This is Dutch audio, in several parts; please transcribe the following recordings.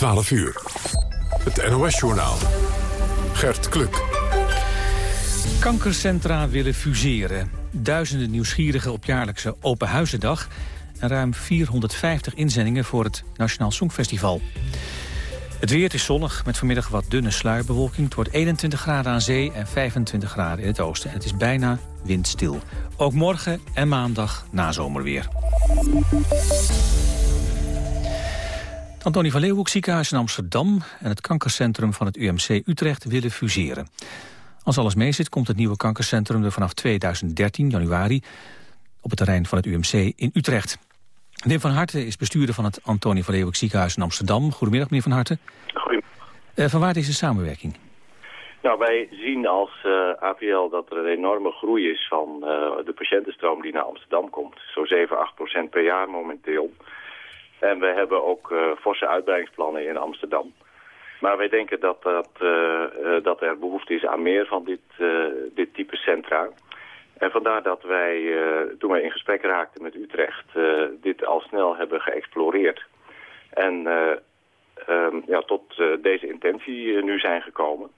12 uur. Het NOS-journaal. Gert Kluk. Kankercentra willen fuseren. Duizenden nieuwsgierigen op jaarlijkse Open Huizendag... en ruim 450 inzendingen voor het Nationaal Songfestival. Het weer is zonnig, met vanmiddag wat dunne sluierbewolking. Het wordt 21 graden aan zee en 25 graden in het oosten. En het is bijna windstil. Ook morgen en maandag nazomerweer. Het Antonie van Leeuwenhoek ziekenhuis in Amsterdam... en het kankercentrum van het UMC Utrecht willen fuseren. Als alles meezit komt het nieuwe kankercentrum er vanaf 2013, januari... op het terrein van het UMC in Utrecht. Meneer Van Harten is bestuurder van het Antonie van Leeuwenhoek ziekenhuis in Amsterdam. Goedemiddag, meneer Van Harten. Goedemiddag. Uh, van waar is de samenwerking? Nou, wij zien als uh, APL dat er een enorme groei is van uh, de patiëntenstroom die naar Amsterdam komt. Zo 7, 8 procent per jaar momenteel. En we hebben ook uh, forse uitbreidingsplannen in Amsterdam. Maar wij denken dat, dat, dat er behoefte is aan meer van dit, dit type centra. En vandaar dat wij, toen wij in gesprek raakten met Utrecht, dit al snel hebben geëxploreerd. En um, ja, tot deze intentie nu zijn gekomen.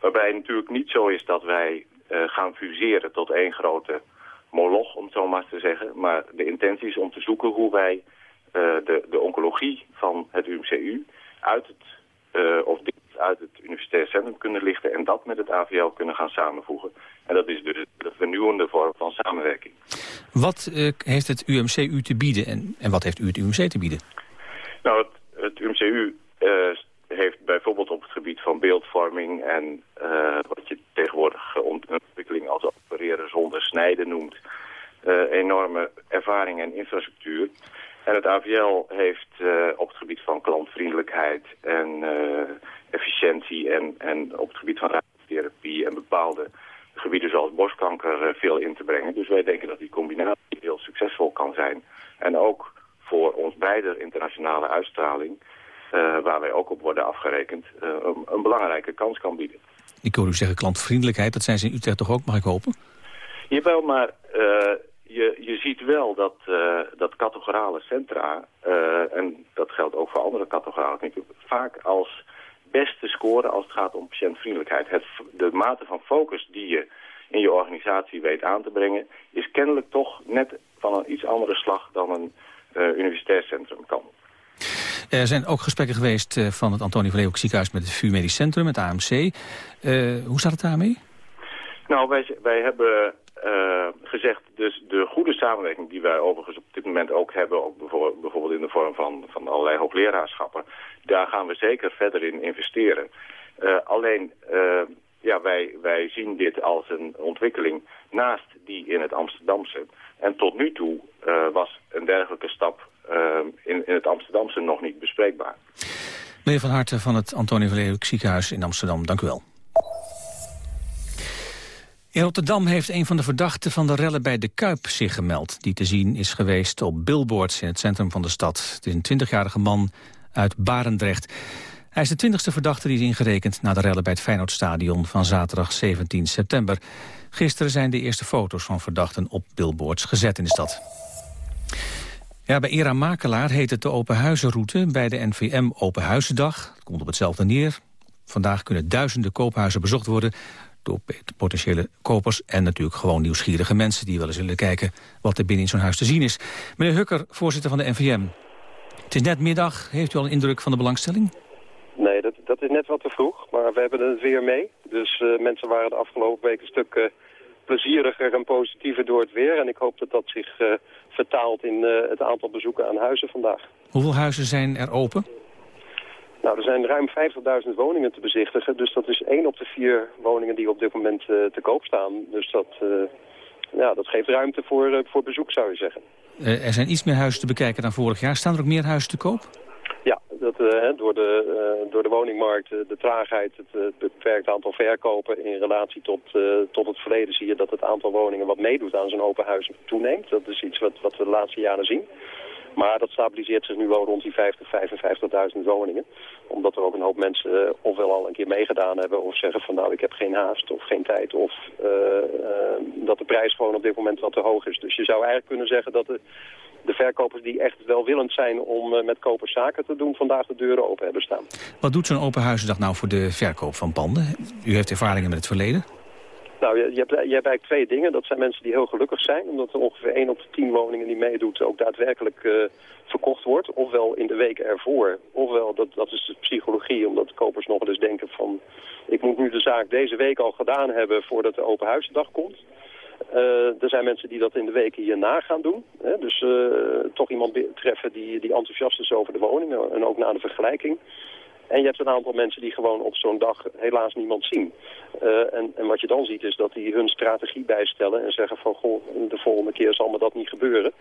Waarbij het natuurlijk niet zo is dat wij gaan fuseren tot één grote moloch, om het zo maar te zeggen. Maar de intentie is om te zoeken hoe wij de, de oncologie van het UMCU uit het, uh, of dit uit het universitair centrum kunnen lichten en dat met het AVL kunnen gaan samenvoegen. En dat is dus de vernieuwende vorm van samenwerking. Wat heeft het UMCU te bieden en, en wat heeft u het UMC te bieden? Nou, het, het UMCU heeft bijvoorbeeld op het gebied van beeldvorming en wat je tegenwoordig ontwikkeling als opereren zonder snijden noemt, enorme ervaring en infrastructuur. En het AVL heeft uh, op het gebied van klantvriendelijkheid en efficiëntie en, en op het gebied van radiotherapie en bepaalde gebieden zoals borstkanker veel in te brengen. Dus wij denken dat die combinatie heel succesvol kan zijn. En ook voor ons beide internationale uitstraling uh, waar wij ook op worden afgerekend, uh, een, een, belangrijke kans kan bieden. Ik hoor u zeggen klantvriendelijkheid, dat zijn ze in Utrecht toch ook, mag ik hopen? Jawel, maar uh, je, je ziet wel dat, dat categorale centra, en dat geldt ook voor andere categorale vaak als beste scoren als het gaat om patiëntvriendelijkheid. Het, de mate van focus die je in je organisatie weet aan te brengen, is kennelijk toch net van een iets andere slag dan een universitair centrum kan. Er zijn ook gesprekken geweest uh, van het Antonie van Leeuwenhoek ziekenhuis met het VU Medisch Centrum, het AMC. Uh, hoe staat het daarmee? Nou, wij, wij hebben uh, gezegd, dus de goede samenwerking die wij overigens op dit moment ook hebben, ook bijvoorbeeld in de vorm van, van allerlei hoogleraarschappen, daar gaan we zeker verder in investeren. alleen, ja, wij, wij zien dit als een ontwikkeling naast die in het Amsterdamse. En tot nu toe was een dergelijke stap in, in het Amsterdamse nog niet bespreekbaar. Meneer Van Harten van het Antonie van ziekenhuis in Amsterdam, dank u wel. In Rotterdam heeft een van de verdachten van de rellen bij de Kuip zich gemeld... die te zien is geweest op billboards in het centrum van de stad. Het is een 20-jarige man uit Barendrecht. Hij is de twintigste verdachte die is ingerekend... na de rellen bij het Feyenoordstadion van zaterdag 17 september. Gisteren zijn de eerste foto's van verdachten op billboards gezet in de stad. Ja, bij Era Makelaar heet het de Open Huizenroute bij de NVM Open Huizendag. Het komt op hetzelfde neer. Vandaag kunnen duizenden koophuizen bezocht worden door potentiële kopers en natuurlijk gewoon nieuwsgierige mensen die wel eens willen kijken wat er binnen in zo'n huis te zien is. Meneer Hukker, voorzitter van de NVM. Het is net middag. Heeft u al een indruk van de belangstelling? Nee, dat, dat is net wat te vroeg. Maar we hebben het weer mee. Dus uh, mensen waren de afgelopen week een stuk uh, plezieriger en positiever door het weer. En ik hoop dat dat zich uh, vertaalt in uh, het aantal bezoeken aan huizen vandaag. Hoeveel huizen zijn er open? Nou, er zijn ruim 50.000 woningen te bezichtigen. Dus dat is één op de vier woningen die op dit moment uh, te koop staan. Dus dat, ja, dat geeft ruimte voor, voor bezoek, zou je zeggen. er zijn iets meer huizen te bekijken dan vorig jaar. Staan er ook meer huizen te koop? Ja, dat, door, de, door de woningmarkt, de traagheid, het beperkt aantal verkopen in relatie tot, tot het verleden zie je dat het aantal woningen wat meedoet aan zo'n open huis toeneemt. Dat is iets wat, wat we de laatste jaren zien. Maar dat stabiliseert zich nu wel rond die 50, 55.000 woningen. Omdat er ook een hoop mensen uh, ofwel al een keer meegedaan hebben... of zeggen van nou ik heb geen haast of geen tijd... of uh, uh, dat de prijs gewoon op dit moment wat te hoog is. Dus je zou eigenlijk kunnen zeggen dat de, de verkopers die echt welwillend zijn... om met kopers zaken te doen vandaag de deuren open hebben staan. Wat doet zo'n open huizendag nou voor de verkoop van panden? U heeft ervaringen met het verleden. Nou, je, hebt, je eigenlijk twee dingen. Dat zijn mensen die heel gelukkig zijn, omdat er ongeveer 1 op de 10 woningen die meedoet ook daadwerkelijk uh, verkocht wordt. Ofwel in de week ervoor, ofwel, dat, dat is de psychologie, omdat kopers nog eens denken van... ik moet nu de zaak deze week al gedaan hebben voordat de open huisendag komt. Uh, er zijn mensen die dat in de weken hierna gaan doen. Hè? Dus uh, toch iemand treffen die, die enthousiast is over de woningen en ook na de vergelijking. En je hebt een aantal mensen die gewoon op zo'n dag helaas niemand zien. Uh, en, en, wat je dan ziet is dat die hun strategie bijstellen en zeggen van... goh, de volgende keer zal me dat niet gebeuren.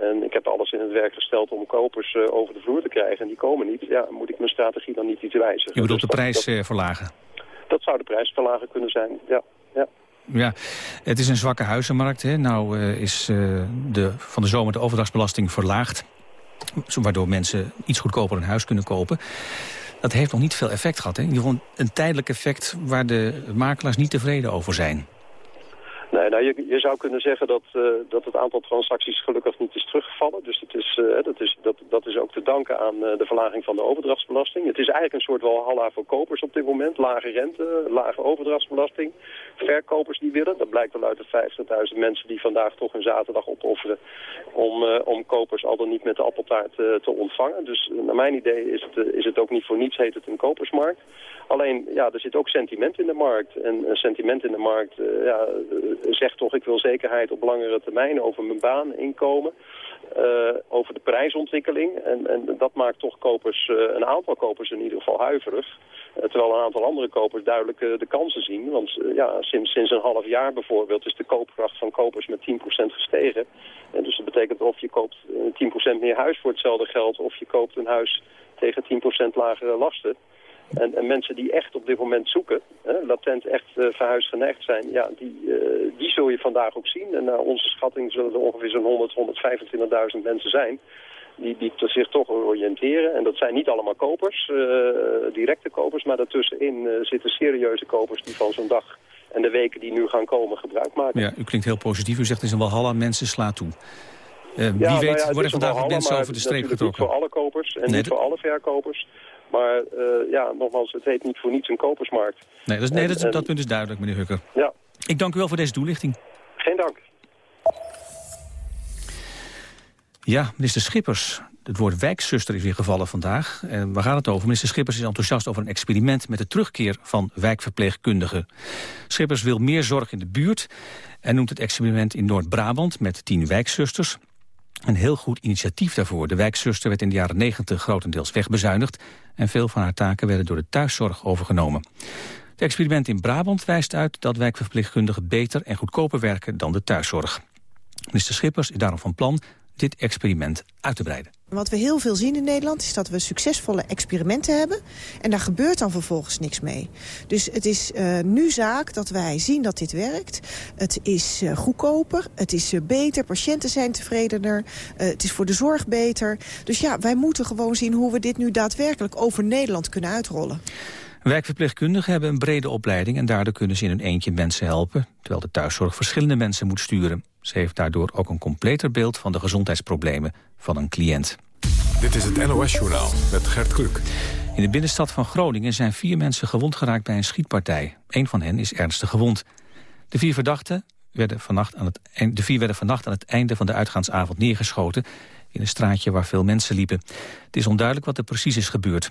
En ik heb alles in het werk gesteld om kopers uh, over de vloer te krijgen en die komen niet. Ja, moet ik mijn strategie dan niet iets wijzigen. Je bedoelt dus de prijs dat, verlagen? Dat zou de prijs verlagen kunnen zijn, ja. ja. Ja, het is een zwakke huizenmarkt. Hè? Nou is de, van de zomer de overdrachtsbelasting verlaagd. Waardoor mensen iets goedkoper een huis kunnen kopen dat heeft nog niet veel effect gehad. Hè? Gewoon een tijdelijk effect waar de makelaars niet tevreden over zijn. Nee, nou, je, je zou kunnen zeggen dat, uh, dat het aantal transacties gelukkig niet is teruggevallen. Dus is, uh, dat, is, dat, dat is ook te danken aan de verlaging van de overdrachtsbelasting. Het is eigenlijk een soort walhalla voor kopers op dit moment. Lage rente, lage overdrachtsbelasting. Verkopers die willen. Dat blijkt wel uit de 50.000 mensen die vandaag toch een zaterdag opofferen... om, om kopers al dan niet met de appeltaart te ontvangen. Dus naar mijn idee is het, is het ook niet voor niets heet het een kopersmarkt. Alleen, ja, er zit ook sentiment in de markt. En sentiment in de markt, ja zegt toch ik wil zekerheid op langere termijn over mijn baan, inkomen. Uh, over de prijsontwikkeling. En, en dat maakt toch kopers, uh, een aantal kopers in ieder geval huiverig. Uh, terwijl een aantal andere kopers duidelijk de kansen zien. Want ja, sinds, sinds een half jaar bijvoorbeeld is de koopkracht van kopers met 10% gestegen. En dus dat betekent of je koopt 10% meer huis voor hetzelfde geld... of je koopt een huis tegen 10% lagere lasten. En, en, mensen die echt op dit moment zoeken, hè, latent echt uh, verhuisgeneigd zijn, ja, die, uh, die zul je vandaag ook zien. En naar onze schatting zullen er ongeveer zo'n 100, 125.000 mensen zijn die, die zich toch oriënteren. En dat zijn niet allemaal kopers, uh, directe kopers, maar daartussenin zitten serieuze kopers die van zo'n dag en de weken die nu gaan komen gebruik maken. Ja, u klinkt heel positief. U zegt is een walhalla, mensen sla toe. Wie ja, weet nou ja, worden vandaag ook mensen over de streep getrokken. niet voor alle kopers en nee, niet voor alle verkopers. Maar uh, ja, nogmaals, het heet niet voor niets een kopersmarkt. Nee, dat, is, nee, dat, en, dat punt is duidelijk, meneer Hukker. Ja. Ik dank u wel voor deze toelichting. Geen dank. Ja, minister Schippers. Het woord wijkzuster is weer gevallen vandaag. En waar gaat het over? Minister Schippers is enthousiast over een experiment... met de terugkeer van wijkverpleegkundigen. Schippers wil meer zorg in de buurt... en noemt het experiment in Noord-Brabant met tien wijkzusters... Een heel goed initiatief daarvoor. De wijkzuster werd in de jaren 90 grotendeels wegbezuinigd... en veel van haar taken werden door de thuiszorg overgenomen. Het experiment in Brabant wijst uit dat wijkverpleegkundigen beter en goedkoper werken dan de thuiszorg. Minister Schippers is daarom van plan dit experiment uit te breiden. Wat we heel veel zien in Nederland is dat we succesvolle experimenten hebben. En daar gebeurt dan vervolgens niks mee. Dus het is uh, nu zaak dat wij zien dat dit werkt. Het is uh, goedkoper, het is uh, beter, patiënten zijn tevredener. het is voor de zorg beter. Dus ja, wij moeten gewoon zien hoe we dit nu daadwerkelijk over Nederland kunnen uitrollen. Wijkverpleegkundigen hebben een brede opleiding... en daardoor kunnen ze in hun eentje mensen helpen... terwijl de thuiszorg verschillende mensen moet sturen. Ze heeft daardoor ook een completer beeld van de gezondheidsproblemen van een cliënt. Dit is het NOS-journaal met Gert Kluk. In de binnenstad van Groningen zijn vier mensen gewond geraakt bij een schietpartij. Eén van hen is ernstig gewond. De vier verdachten werden vannacht aan het, de vier werden vannacht aan het einde van de uitgaansavond neergeschoten... in een straatje waar veel mensen liepen. Het is onduidelijk wat er precies is gebeurd.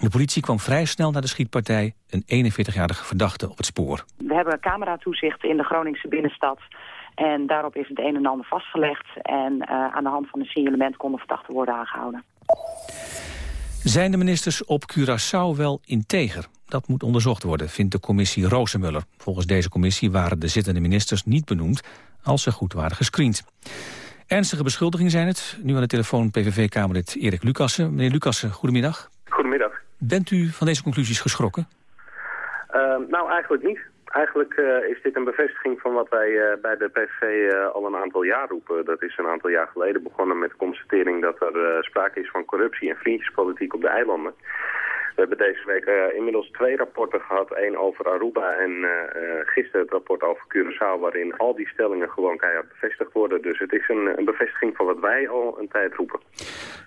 De politie kwam vrij snel naar de schietpartij, een 41-jarige verdachte op het spoor. We hebben cameratoezicht in de Groningse binnenstad. En daarop is het een en ander vastgelegd. En uh, aan de hand van een signalement konden verdachten worden aangehouden. Zijn de ministers op Curaçao wel integer? Dat moet onderzocht worden, vindt de commissie Rozenmuller. Volgens deze commissie waren de zittende ministers niet benoemd... als ze goed waren gescreend. Ernstige beschuldigingen zijn het. Nu aan de telefoon PVV-Kamerlid Erik Lucassen. Meneer Lucassen, goedemiddag. Goedemiddag. Bent u van deze conclusies geschrokken? Uh, nou, eigenlijk niet. Eigenlijk uh, is dit een bevestiging van wat wij uh, bij de PVV uh, al een aantal jaar roepen. Dat is een aantal jaar geleden begonnen met de constatering dat er sprake is van corruptie en vriendjespolitiek op de eilanden. We hebben deze week uh, inmiddels twee rapporten gehad. één over Aruba en uh, gisteren het rapport over Curaçao... waarin al die stellingen gewoon keihard bevestigd worden. Dus het is een, een, bevestiging van wat wij al een tijd roepen.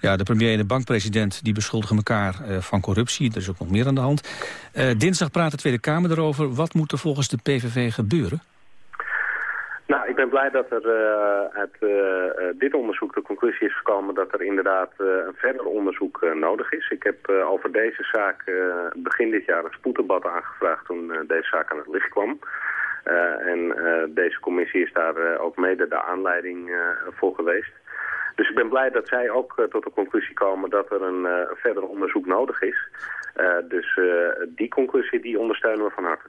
Ja, de premier en de bankpresident die beschuldigen elkaar van corruptie. Er is ook nog meer aan de hand. dinsdag praat de Tweede Kamer erover. Wat moet er volgens de PVV gebeuren? Nou, ik ben blij dat er uit uh, dit onderzoek de conclusie is gekomen dat er inderdaad een verder onderzoek nodig is. Ik heb over deze zaak begin dit jaar een spoeddebat aangevraagd toen deze zaak aan het licht kwam. en deze commissie is daar ook mede de aanleiding voor geweest. Dus ik ben blij dat zij ook tot de conclusie komen dat er een verder onderzoek nodig is. dus die conclusie die ondersteunen we van harte.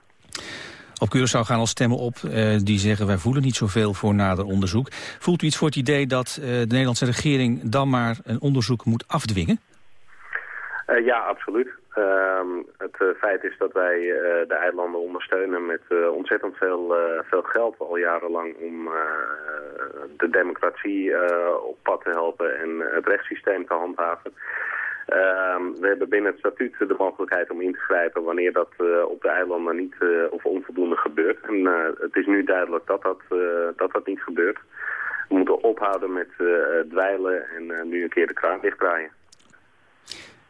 Op Curaçao gaan al stemmen op uh, die zeggen... wij voelen niet zoveel voor nader onderzoek. Voelt u iets voor het idee dat uh, de Nederlandse regering... dan maar een onderzoek moet afdwingen? Uh, ja, absoluut. Ehm, het feit is dat wij de eilanden ondersteunen met ontzettend veel, veel geld al jarenlang om de democratie op pad te helpen en het rechtssysteem te handhaven. Ehm, we hebben binnen het statuut de mogelijkheid om in te grijpen wanneer dat uh, op de eilanden niet uh, of onvoldoende gebeurt. En uh, het is nu duidelijk dat dat, dat, dat niet gebeurt. We moeten ophouden met dweilen en nu een keer de kraan dichtdraaien.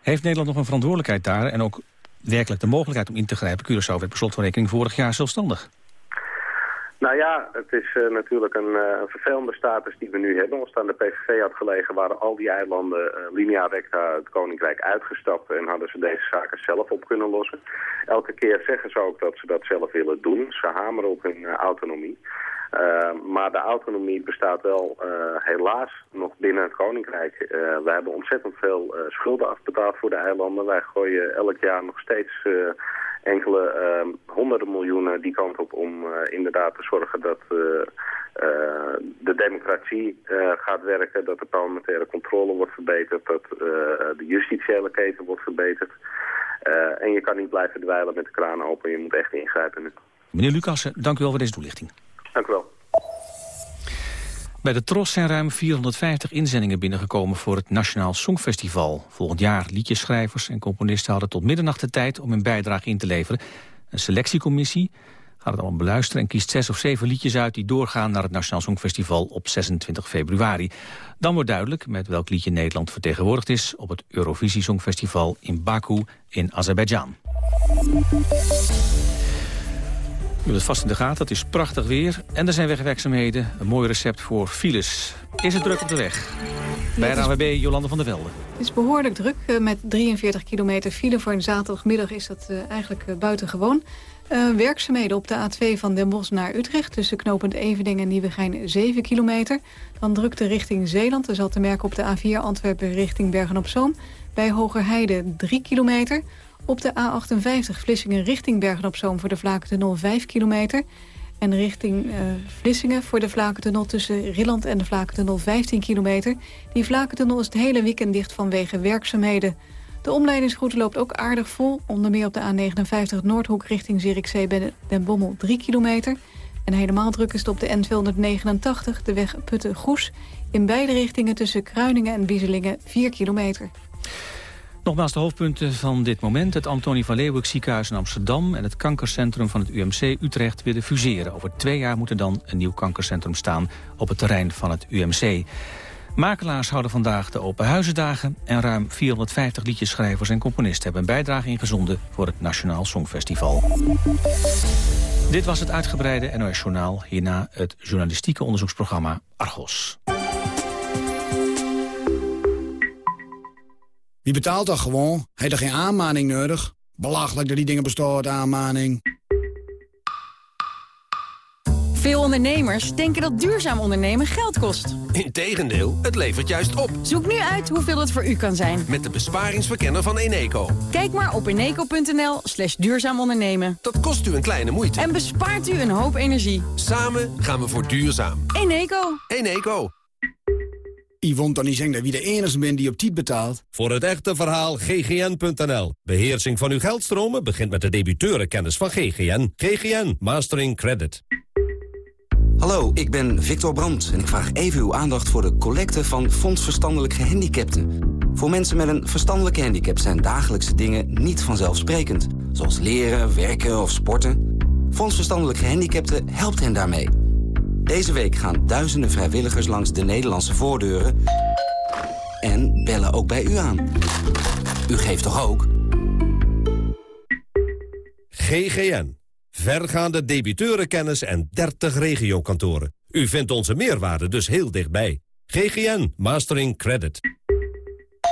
Heeft Nederland nog een verantwoordelijkheid daar en ook werkelijk de mogelijkheid om in te grijpen? Curaçao werd per rekening vorig jaar zelfstandig. Nou ja, het is uh, natuurlijk een, uh, een, vervelende status die we nu hebben. Als het aan de PVV had gelegen, waren al die eilanden uh, linea recta het Koninkrijk uitgestapt... en hadden ze deze zaken zelf op kunnen lossen. Elke keer zeggen ze ook dat ze dat zelf willen doen. Ze hameren op hun autonomie. maar de autonomie bestaat wel helaas nog binnen het Koninkrijk. we hebben ontzettend veel schulden afbetaald voor de eilanden. Wij gooien elk jaar nog steeds enkele uh, honderden miljoenen die kant op om uh, inderdaad te zorgen dat uh, de democratie gaat werken, dat de parlementaire controle wordt verbeterd, dat de justitiële keten wordt verbeterd. en je kan niet blijven dweilen met de kraan open, je moet echt ingrijpen nu. Meneer Lucassen, dank u wel voor deze toelichting. Dank u wel. Bij de Tros zijn ruim 450 inzendingen binnengekomen voor het Nationaal Songfestival. Volgend jaar liedjeschrijvers en componisten hadden tot middernacht de tijd om hun bijdrage in te leveren. Een selectiecommissie gaat het allemaal beluisteren en kiest zes of zeven liedjes uit die doorgaan naar het Nationaal Songfestival op 26 februari. Dan wordt duidelijk met welk liedje Nederland vertegenwoordigd is op het Eurovisie Songfestival in Baku in Azerbeidzjan. U hebt het vast in de gaten, het is prachtig weer en er zijn wegwerkzaamheden. Een mooi recept voor files. Is het druk op de weg? Bij RAWB Jolande van der Velde. Het is behoorlijk druk. Eh, met 43 kilometer file voor een zaterdagmiddag is dat uh, eigenlijk uh, buitengewoon. Uh, werkzaamheden op de A2 van Den Bosch naar Utrecht... tussen knopend Evening en Nieuwegein 7 kilometer. Dan drukte richting Zeeland. Er zal te merken op de A4 Antwerpen richting Bergen-op-Zoom. Bij Hogerheide 3 kilometer... Op de A58 Vlissingen richting Bergen-op-Zoom voor de Vlakentunnel 5 kilometer. En richting uh, Vlissingen voor de Vlakentunnel tussen Rilland en de Vlakentunnel 15 kilometer. Die Vlakentunnel is het hele weekend dicht vanwege werkzaamheden. De omleidingsroute loopt ook aardig vol. Onder meer op de A59 Noordhoek richting Zierikzee bij Den Bommel 3 kilometer. En helemaal druk is het op de N289, de weg Putten-Goes. In beide richtingen tussen Kruiningen en Bieselingen 4 kilometer. Nogmaals de hoofdpunten van dit moment. Het Antonie van Leeuwenhoek ziekenhuis in Amsterdam... en het kankercentrum van het UMC Utrecht willen fuseren. Over twee jaar moet er dan een nieuw kankercentrum staan... op het terrein van het UMC. Makelaars houden vandaag de Open Huizendagen... en ruim 450 liedjeschrijvers en componisten... hebben een bijdrage ingezonden voor het Nationaal Songfestival. Dit was het uitgebreide NOS Journaal. Hierna het journalistieke onderzoeksprogramma Argos. Wie betaalt dat gewoon? Heeft er geen aanmaning nodig? Belachelijk dat die dingen bestaan, aanmaning. Veel ondernemers denken dat duurzaam ondernemen geld kost. Integendeel, het levert juist op. Zoek nu uit hoeveel het voor u kan zijn. Met de besparingsverkenner van Eneco. Kijk maar op eneco.nl slash duurzaam ondernemen. Dat kost u een kleine moeite. En bespaart u een hoop energie. Samen gaan we voor duurzaam. Eneco. Eneco. Yvonne dan niet zeggen dat wie de enige bent die op tijd betaalt. Voor het echte verhaal ggn.nl. Beheersing van uw geldstromen begint met de debiteurenkennis van GGN. GGN Mastering Credit. Hallo, ik ben Victor Brandt en ik vraag even uw aandacht voor de collecte van Fonds Verstandelijk Gehandicapten. Voor mensen met een verstandelijke handicap zijn dagelijkse dingen niet vanzelfsprekend. Zoals leren, werken of sporten. Fonds Verstandelijk Gehandicapten helpt hen daarmee. Deze week gaan duizenden vrijwilligers langs de Nederlandse voordeuren... en bellen ook bij u aan. U geeft toch ook? GGN. Vergaande debiteurenkennis en 30 regiokantoren. U vindt onze meerwaarde dus heel dichtbij. GGN Mastering Credit.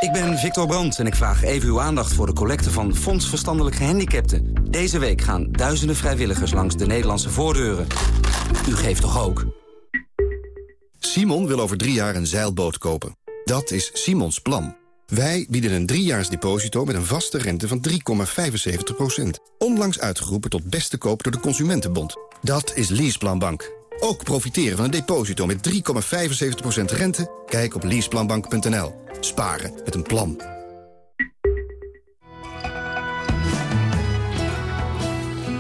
Ik ben Victor Brandt en ik vraag even uw aandacht voor de collecte van Fonds Verstandelijk Gehandicapten. Deze week gaan duizenden vrijwilligers langs de Nederlandse voordeuren. U geeft toch ook? Simon wil over drie jaar een zeilboot kopen. Dat is Simons plan. Wij bieden een driejaars deposito met een vaste rente van 3,75%. Onlangs uitgeroepen tot beste koop door de Consumentenbond. Dat is Leaseplanbank. Ook profiteren van een deposito met 3,75% rente? Kijk op leaseplanbank.nl. Sparen met een plan.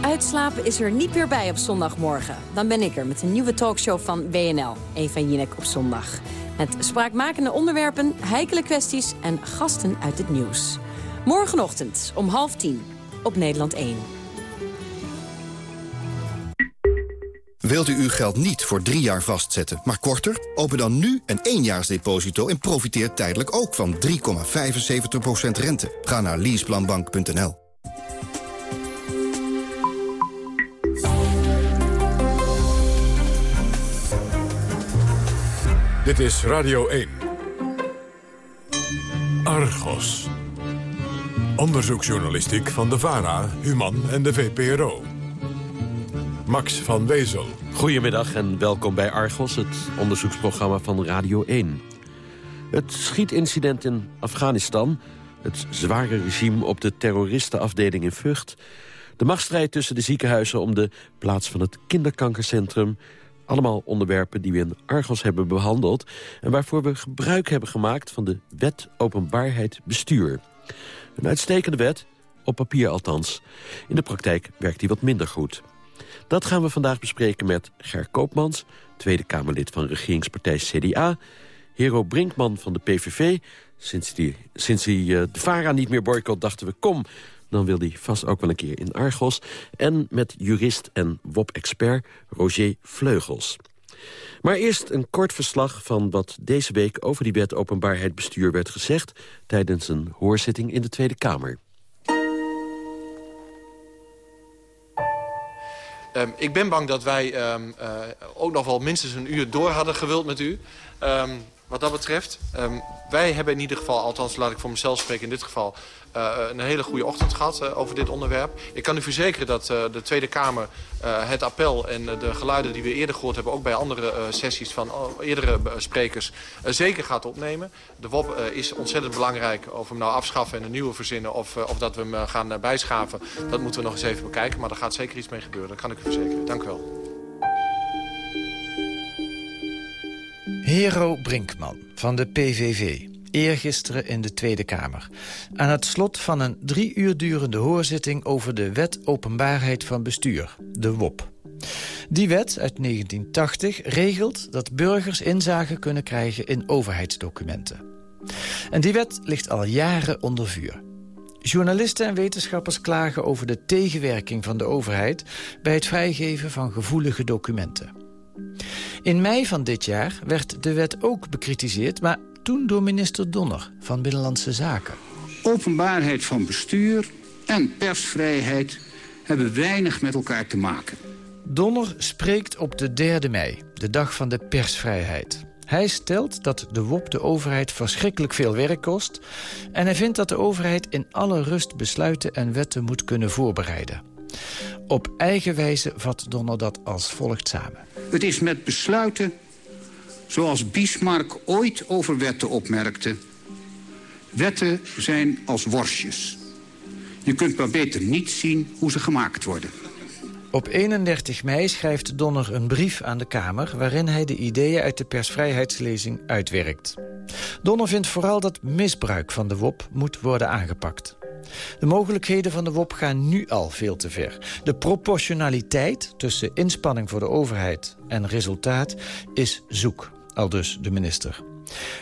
Uitslapen is er niet meer bij op zondagmorgen. Dan ben ik er met een nieuwe talkshow van WNL, Eva Jinek op zondag. Met spraakmakende onderwerpen, heikele kwesties en gasten uit het nieuws. Morgenochtend om half tien op Nederland 1. Wilt u uw geld niet voor drie jaar vastzetten, maar korter? Open dan nu een éénjaarsdeposito en profiteer tijdelijk ook van 3,75% rente. Ga naar leaseplanbank.nl. Dit is Radio 1. Argos. Onderzoeksjournalistiek van de VARA, Human en de VPRO. Max van Wezel. Goedemiddag en welkom bij Argos, het onderzoeksprogramma van Radio 1. Het schietincident in Afghanistan, het zware regime op de terroristenafdeling in Vught... de machtsstrijd tussen de ziekenhuizen om de plaats van het kinderkankercentrum... allemaal onderwerpen die we in Argos hebben behandeld... en waarvoor we gebruik hebben gemaakt van de wet openbaarheid bestuur. Een uitstekende wet, op papier althans. In de praktijk werkt die wat minder goed. Dat gaan we vandaag bespreken met Ger Koopmans... Tweede Kamerlid van regeringspartij CDA... Hero Brinkman van de PVV. Sinds, die, sinds hij uh, de VARA niet meer boycott dachten we... kom, dan wil hij vast ook wel een keer in Argos. En met jurist en WOP-expert Roger Vleugels. Maar eerst een kort verslag van wat deze week... over die wet openbaarheid bestuur werd gezegd... tijdens een hoorzitting in de Tweede Kamer. Um, ik ben bang dat wij um, uh, ook nog wel minstens een uur door hadden gewild met u. Um, wat dat betreft. wij hebben in ieder geval, althans laat ik voor mezelf spreken in dit geval... Uh, een hele goede ochtend gehad uh, over dit onderwerp. Ik kan u verzekeren dat uh, de Tweede Kamer het appel en de geluiden die we eerder gehoord hebben... ook bij andere sessies van eerdere sprekers zeker gaat opnemen. De WOP is ontzettend belangrijk of we hem nou afschaffen en een nieuwe verzinnen... of, of dat we hem gaan bijschaven. Dat moeten we nog eens even bekijken. Maar er gaat zeker iets mee gebeuren, dat kan ik u verzekeren. Dank u wel. Hero Brinkman van de PVV eergisteren in de Tweede Kamer. Aan het slot van een drie uur durende hoorzitting... over de Wet Openbaarheid van Bestuur, de WOP. Die wet uit 1980 regelt dat burgers inzage kunnen krijgen in overheidsdocumenten. En die wet ligt al jaren onder vuur. Journalisten en wetenschappers klagen over de tegenwerking van de overheid... bij het vrijgeven van gevoelige documenten. In mei van dit jaar werd de wet ook bekritiseerd... maar toen door minister Donner van Binnenlandse Zaken. Openbaarheid van bestuur en persvrijheid hebben weinig met elkaar te maken. Donner spreekt op de 3 mei, de dag van de persvrijheid. Hij stelt dat de WOP de overheid verschrikkelijk veel werk kost... en hij vindt dat de overheid in alle rust besluiten en wetten moet kunnen voorbereiden. Op eigen wijze vat Donner dat als volgt samen. Het is met besluiten zoals Bismarck ooit over wetten opmerkte. Wetten zijn als worstjes. Je kunt maar beter niet zien hoe ze gemaakt worden. Op 31 mei schrijft Donner een brief aan de Kamer... waarin hij de ideeën uit de persvrijheidslezing uitwerkt. Donner vindt vooral dat misbruik van de WOP moet worden aangepakt. De mogelijkheden van de WOP gaan nu al veel te ver. De proportionaliteit tussen inspanning voor de overheid en resultaat is zoek, aldus de minister.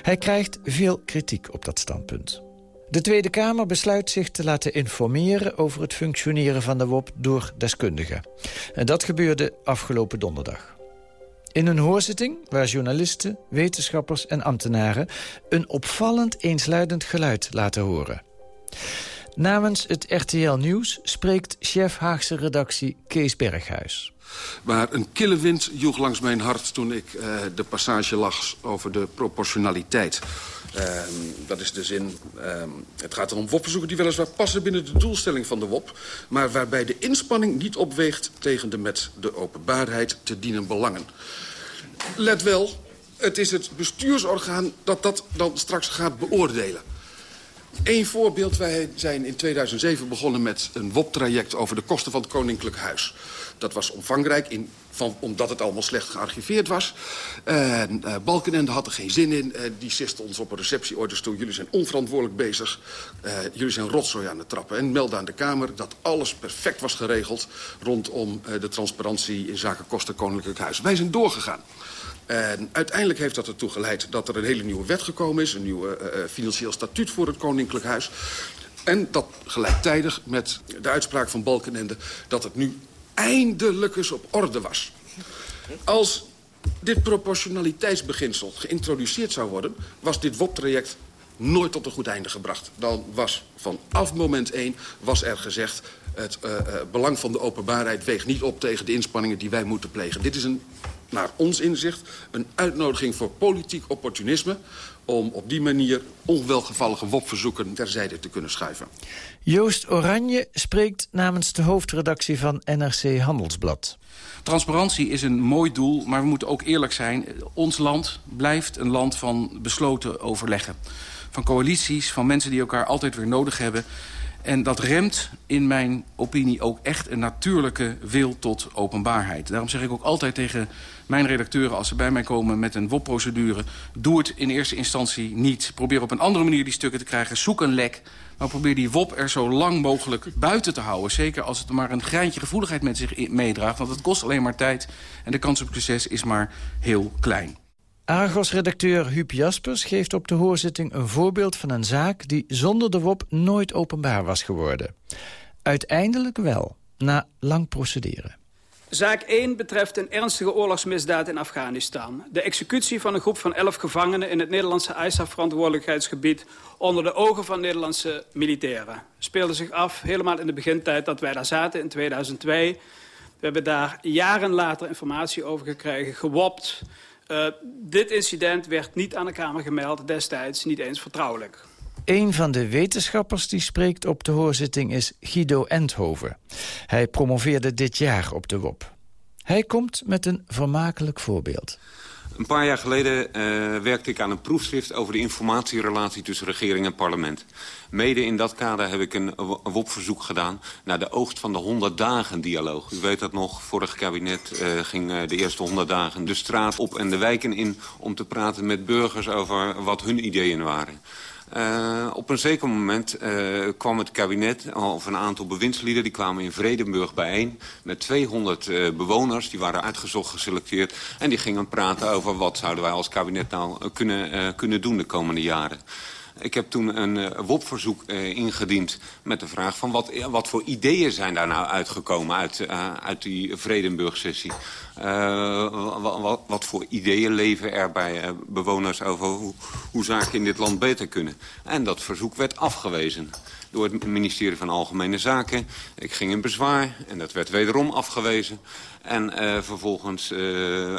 Hij krijgt veel kritiek op dat standpunt. De Tweede Kamer besluit zich te laten informeren over het functioneren van de WOP door deskundigen. En dat gebeurde afgelopen donderdag. In een hoorzitting waar journalisten, wetenschappers en ambtenaren... een opvallend eensluidend geluid laten horen. Namens het RTL Nieuws spreekt chef Haagse redactie Kees Berghuis. Maar een kille wind joeg langs mijn hart toen ik uh, de passage las over de proportionaliteit. Uh, dat is de zin, uh, het gaat om WOP-verzoeken die weliswaar passen binnen de doelstelling van de WOP... maar waarbij de inspanning niet opweegt tegen de met de openbaarheid te dienen belangen. Let wel, het is het bestuursorgaan dat dat dan straks gaat beoordelen. Eén voorbeeld, wij zijn in 2007 begonnen met een WOP-traject... over de kosten van het Koninklijk Huis. Dat was omvangrijk, in, van, omdat het allemaal slecht gearchiveerd was. En uh, Balkenende had er geen zin in. Uh, die siste ons op een receptieorders toe. Jullie zijn onverantwoordelijk bezig. Uh, jullie zijn rotzooi aan het trappen. En meldde aan de Kamer dat alles perfect was geregeld... rondom de transparantie in zaken kosten Koninklijk Huis. Wij zijn doorgegaan. En uiteindelijk heeft dat ertoe geleid dat er een hele nieuwe wet gekomen is. Een nieuw uh, financieel statuut voor het Koninklijk Huis. En dat gelijktijdig met de uitspraak van Balkenende... dat het nu eindelijk eens op orde was. Als dit proportionaliteitsbeginsel geïntroduceerd zou worden... was dit WOP-traject nooit tot een goed einde gebracht. Dan was vanaf moment 1 was er gezegd... het uh, belang van de openbaarheid weegt niet op tegen de inspanningen die wij moeten plegen. Dit is een, naar ons inzicht een uitnodiging voor politiek opportunisme om op die manier onwelgevallige WOP-verzoeken terzijde te kunnen schuiven. Joost Oranje spreekt namens de hoofdredactie van NRC Handelsblad. Transparantie is een mooi doel, maar we moeten ook eerlijk zijn. Ons land blijft een land van besloten overleggen. Van coalities, van mensen die elkaar altijd weer nodig hebben. En dat remt in mijn opinie ook echt een natuurlijke wil tot openbaarheid. Daarom zeg ik ook altijd tegen mijn redacteuren... als ze bij mij komen met een WOP-procedure... doe het in eerste instantie niet. Probeer op een andere manier die stukken te krijgen. Zoek een lek. Maar probeer die WOP er zo lang mogelijk buiten te houden. Zeker als het maar een greintje gevoeligheid met zich meedraagt. Want het kost alleen maar tijd. En de kans op succes is maar heel klein. Argos-redacteur Huub Jaspers geeft op de hoorzitting een voorbeeld van een zaak... die zonder de WOP nooit openbaar was geworden. Uiteindelijk wel, na lang procederen. Zaak 1 betreft een ernstige oorlogsmisdaad in Afghanistan. De executie van een groep van elf gevangenen in het Nederlandse ISAF-verantwoordelijkheidsgebied onder de ogen van Nederlandse militairen. Speelde zich af helemaal in de begintijd dat wij daar zaten in 2002. We hebben daar jaren later informatie over gekregen, gewopt. Uh, dit incident werd niet aan de Kamer gemeld, destijds niet eens vertrouwelijk. Een van de wetenschappers die spreekt op de hoorzitting is Guido Endhoven. Hij promoveerde dit jaar op de WOP. Hij komt met een vermakelijk voorbeeld. Een paar jaar geleden uh, werkte ik aan een proefschrift over de informatierelatie tussen regering en parlement. Mede in dat kader heb ik een, een WOP-verzoek gedaan naar de oogst van de 100 dagen dialoog. U weet dat nog, vorig kabinet uh, ging uh, de eerste 100 dagen de straat op en de wijken in om te praten met burgers over wat hun ideeën waren. Uh, op een zeker moment uh, kwam het kabinet, of een aantal bewindslieden... die kwamen in Vredenburg bijeen met 200 uh, bewoners. Die waren uitgezocht, geselecteerd. En die gingen praten over wat zouden wij als kabinet nou kunnen, kunnen doen de komende jaren. Ik heb toen een uh, WOP-verzoek uh, ingediend met de vraag van wat, wat voor ideeën zijn daar nou uitgekomen uit, uit die Vredenburg-sessie. wat, wat voor ideeën leven er bij bewoners over hoe, hoe zaken in dit land beter kunnen. En dat verzoek werd afgewezen door het ministerie van Algemene Zaken. Ik ging in bezwaar en dat werd wederom afgewezen. En uh, vervolgens uh,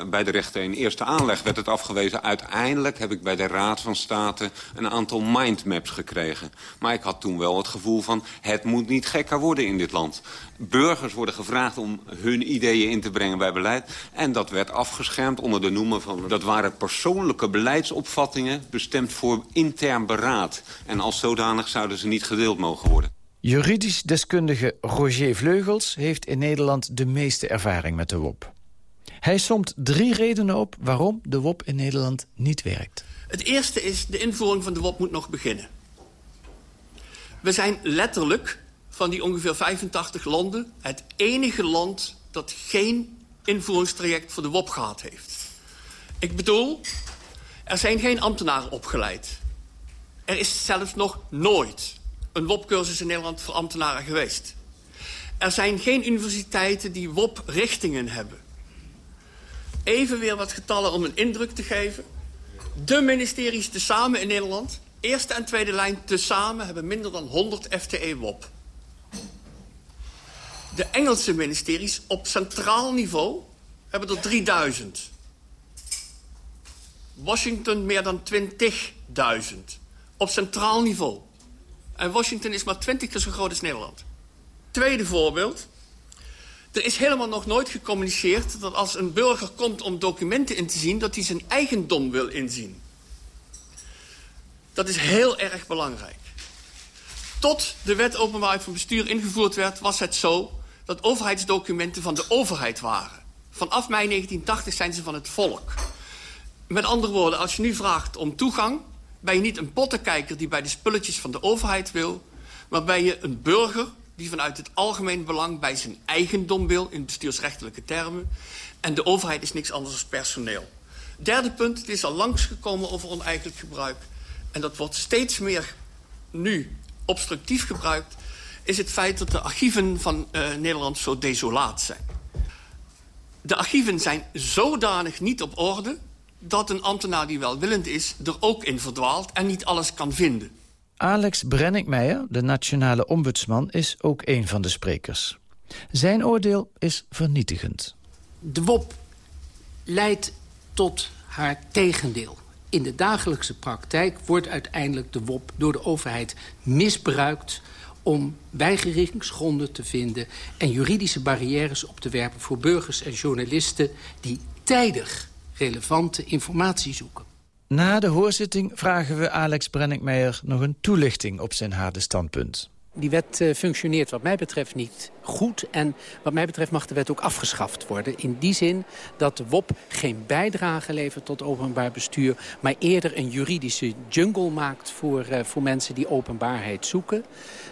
bij de rechter in eerste aanleg werd het afgewezen. Uiteindelijk heb ik bij de Raad van State een aantal mindmaps gekregen. Maar ik had toen wel het gevoel van het moet niet gekker worden in dit land. Burgers worden gevraagd om hun ideeën in te brengen bij beleid. En dat werd afgeschermd onder de noemer van... dat waren persoonlijke beleidsopvattingen bestemd voor intern beraad. En als zodanig zouden ze niet gedeeld mogen worden. Juridisch deskundige Roger Vleugels heeft in Nederland de meeste ervaring met de WOP. Hij somt drie redenen op waarom de WOP in Nederland niet werkt. Het eerste is, de invoering van de WOP moet nog beginnen. We zijn letterlijk van die ongeveer 85 landen... het enige land dat geen invoeringstraject voor de WOP gehad heeft. Ik bedoel, er zijn geen ambtenaren opgeleid. Er is zelfs nog nooit een WOP-cursus in Nederland voor ambtenaren geweest. Er zijn geen universiteiten die WOP-richtingen hebben. Even weer wat getallen om een indruk te geven. De ministeries tezamen in Nederland, eerste en tweede lijn tezamen... hebben minder dan 100 FTE-WOP. De Engelse ministeries op centraal niveau hebben er 3000. Washington meer dan 20.000. Op centraal niveau. En Washington is maar 20 keer zo groot als Nederland. Tweede voorbeeld. Er is helemaal nog nooit gecommuniceerd dat als een burger komt om documenten in te zien... dat hij zijn eigendom wil inzien. Dat is heel erg belangrijk. Tot de wet openbaarheid van bestuur ingevoerd werd... was het zo dat overheidsdocumenten van de overheid waren. Vanaf mei 1980 zijn ze van het volk. Met andere woorden, als je nu vraagt om toegang... ben je niet een pottenkijker die bij de spulletjes van de overheid wil... maar ben je een burger die vanuit het algemeen belang... bij zijn eigendom wil, in bestuursrechtelijke termen. En de overheid is niks anders dan personeel. Derde punt, het is al langsgekomen over oneigenlijk gebruik. En dat wordt steeds meer nu obstructief gebruikt... is het feit dat de archieven van uh, Nederland zo desolaat zijn. De archieven zijn zodanig niet op orde dat een ambtenaar die welwillend is... er ook in verdwaalt en niet alles kan vinden. Alex Brenninkmeijer, de nationale ombudsman, is ook een van de sprekers. Zijn oordeel is vernietigend. De WOP leidt tot haar tegendeel. In de dagelijkse praktijk wordt uiteindelijk de WOP door de overheid misbruikt om weigeringsgronden te vinden... en juridische barrières op te werpen voor burgers en journalisten... die tijdig relevante informatie zoeken. Na de hoorzitting vragen we Alex Brenninkmeijer nog een toelichting op zijn harde standpunt. Die wet uh, functioneert wat mij betreft niet goed. En wat mij betreft mag de wet ook afgeschaft worden. In die zin dat de WOP geen bijdrage levert tot openbaar bestuur... maar eerder een juridische jungle maakt voor, uh, voor mensen die openbaarheid zoeken.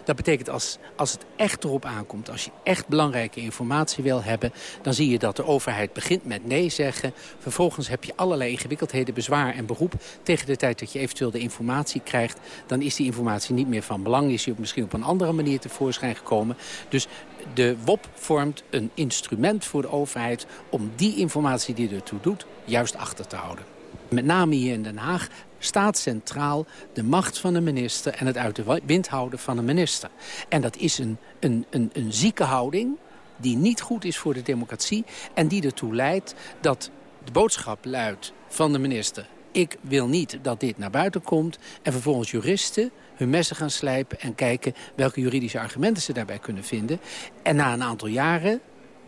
Dat betekent als, als het echt erop aankomt, als je echt belangrijke informatie wil hebben... dan zie je dat de overheid begint met nee zeggen. Vervolgens heb je allerlei ingewikkeldheden, bezwaar en beroep. Tegen de tijd dat je eventueel de informatie krijgt... dan is die informatie niet meer van belang. Is die misschien op een andere manier tevoorschijn gekomen. Dus de WOP vormt een instrument voor de overheid... om die informatie die ertoe doet, juist achter te houden. Met name hier in Den Haag staat centraal de macht van de minister... en het uit de wind houden van de minister. En dat is een, een, een, een zieke houding die niet goed is voor de democratie... en die ertoe leidt dat de boodschap luidt van de minister... ik wil niet dat dit naar buiten komt... en vervolgens juristen hun messen gaan slijpen... en kijken welke juridische argumenten ze daarbij kunnen vinden. En na een aantal jaren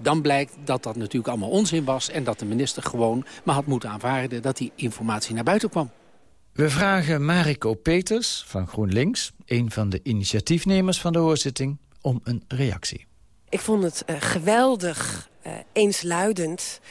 dan blijkt dat dat natuurlijk allemaal onzin was... en dat de minister gewoon maar had moeten aanvaarden... dat die informatie naar buiten kwam. We vragen Mariko Peters van GroenLinks... een van de initiatiefnemers van de hoorzitting, om een reactie. Ik vond het uh, geweldig uh, eensluidend uh,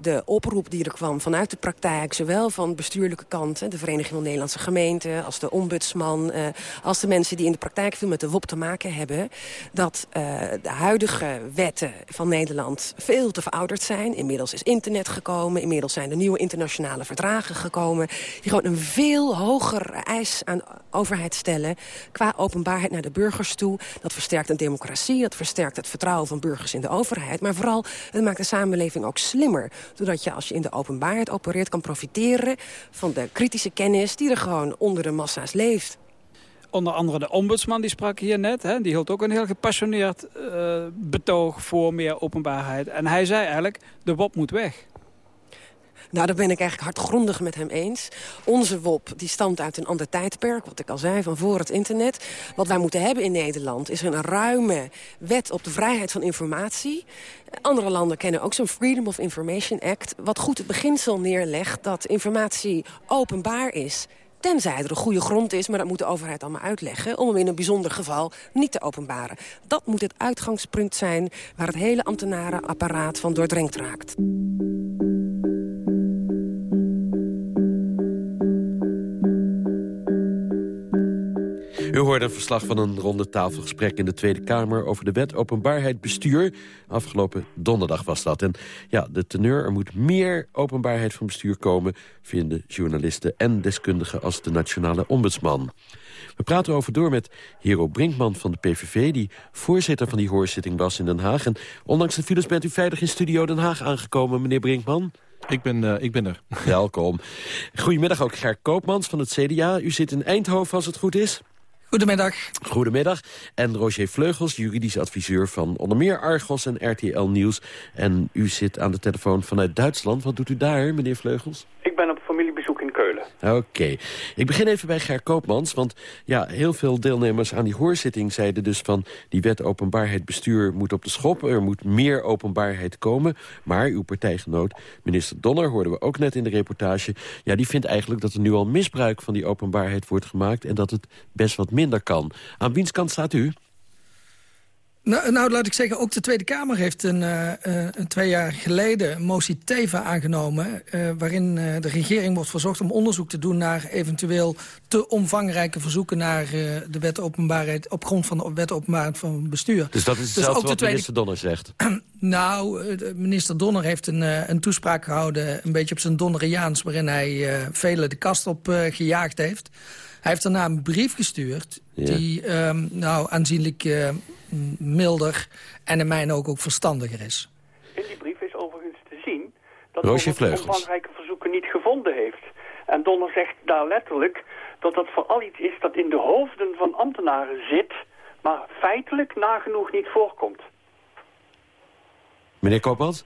de oproep die er kwam vanuit de praktijk... zowel van bestuurlijke kant, de Vereniging van Nederlandse Gemeenten... als de ombudsman, uh, als de mensen die in de praktijk veel met de WOP te maken hebben... dat uh, de huidige wetten van Nederland veel te verouderd zijn. Inmiddels is internet gekomen, inmiddels zijn er nieuwe internationale verdragen gekomen... die gewoon een veel hoger eis aan overheid stellen... qua openbaarheid naar de burgers toe. Dat versterkt een democratie, dat versterkt het vertrouwen van burgers in de overheid... maar vooral, het maakt de samenleving ook slimmer Doordat je als je in de openbaarheid opereert kan profiteren van de kritische kennis die er gewoon onder de massa's leeft. Onder andere de ombudsman die sprak hier net. Hè, die hield ook een heel gepassioneerd uh, betoog voor meer openbaarheid. En hij zei eigenlijk, de WOP moet weg. Nou, daar ben ik eigenlijk hardgrondig met hem eens. Onze WOP die stamt uit een ander tijdperk, wat ik al zei, van voor het internet. Wat wij moeten hebben in Nederland is een ruime wet op de vrijheid van informatie. Andere landen kennen ook zo'n Freedom of Information Act... wat goed het beginsel neerlegt dat informatie openbaar is... Tenzij er een goede grond is, maar dat moet de overheid allemaal uitleggen... om hem in een bijzonder geval niet te openbaren. Dat moet het uitgangspunt zijn waar het hele ambtenarenapparaat van doordrenkt raakt. U hoorde een verslag van een ronde tafelgesprek in de Tweede Kamer... over de wet openbaarheid bestuur. Afgelopen donderdag was dat. En ja, de teneur, er moet meer openbaarheid van bestuur komen... vinden journalisten en deskundigen als de Nationale Ombudsman. We praten over door met Hero Brinkman van de PVV... die voorzitter van die hoorzitting was in Den Haag. En ondanks de files bent u veilig in Studio Den Haag aangekomen, meneer Brinkman. Ik ben, uh, ik ben er. Welkom. Goedemiddag ook Ger Koopmans van het CDA. U zit in Eindhoven als het goed is. Goedemiddag. Goedemiddag. En Roger Vleugels, juridisch adviseur van onder meer Argos en RTL Nieuws. En u zit aan de telefoon vanuit Duitsland. Wat doet u daar, meneer Vleugels? Ik ben op familiebezoek in Oké. Ik begin even bij Ger Koopmans. Want ja, heel veel deelnemers aan die hoorzitting zeiden dus van... die wet openbaarheid bestuur moet op de schop. Er moet meer openbaarheid komen. Maar uw partijgenoot, minister Donner, hoorden we ook net in de reportage... ja, die vindt eigenlijk dat er nu al misbruik van die openbaarheid wordt gemaakt... en dat het best wat minder kan. Aan wiens kant staat u? Nou, nou, laat ik zeggen, ook de Tweede Kamer heeft een, uh, een twee jaar geleden een motie TEVA aangenomen... Uh, waarin de regering wordt verzocht om onderzoek te doen naar eventueel te omvangrijke verzoeken naar de wet openbaarheid... op grond van de wet openbaarheid van bestuur. Dus dat is dus hetzelfde dus wat tweede... minister Donner zegt? nou, minister Donner heeft een, een toespraak gehouden, een beetje op zijn Donneriaans... waarin hij velen de kast op gejaagd heeft... Hij heeft daarna een brief gestuurd die um, nou, aanzienlijk uh, milder en in mijn ook, ook verstandiger is. In die brief is overigens te zien dat hij belangrijke verzoeken niet gevonden heeft. En Donner zegt daar letterlijk dat dat vooral iets is dat in de hoofden van ambtenaren zit... maar feitelijk nagenoeg niet voorkomt. Meneer Koopmans?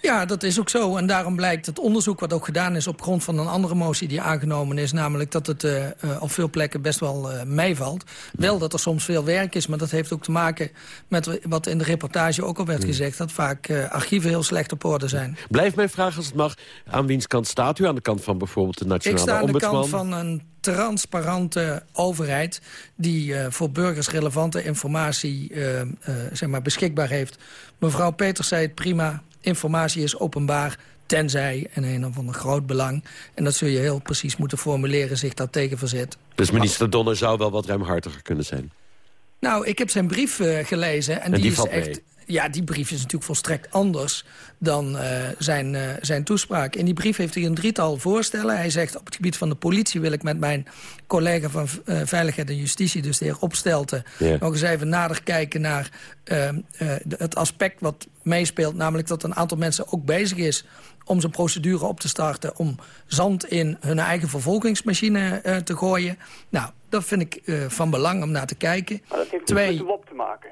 Ja, dat is ook zo. En daarom blijkt het onderzoek wat ook gedaan is... op grond van een andere motie die aangenomen is... namelijk dat het uh, op veel plekken best wel uh, meevalt. Wel dat er soms veel werk is, maar dat heeft ook te maken... met wat in de reportage ook al werd hmm. gezegd... dat vaak uh, archieven heel slecht op orde zijn. Blijf mijn vraag als het mag. Aan wiens kant staat u? Aan de kant van bijvoorbeeld de Nationale Ombudsman? Ik sta aan de kant van een transparante overheid... die uh, voor burgers relevante informatie uh, uh, zeg maar beschikbaar heeft. Mevrouw Peters zei het prima informatie is openbaar tenzij en een of ander groot belang. En dat zul je heel precies moeten formuleren, zich daar tegen verzet. Dus minister Donner zou wel wat ruimhartiger kunnen zijn? Nou, ik heb zijn brief uh, gelezen en, en die, die, is echt... Ja, die brief is natuurlijk volstrekt anders dan uh, zijn, uh, zijn toespraak. In die brief heeft hij een drietal voorstellen. Hij zegt op het gebied van de politie wil ik met mijn collega van uh, Veiligheid en Justitie... dus de heer Opstelten, yeah. nog eens even nader kijken naar het aspect wat meespeelt. Namelijk dat een aantal mensen ook bezig is om zijn procedure op te starten... om zand in hun eigen vervolgingsmachine te gooien. Nou, dat vind ik van belang om naar te kijken. Maar dat heeft Twee, met de WOP te maken.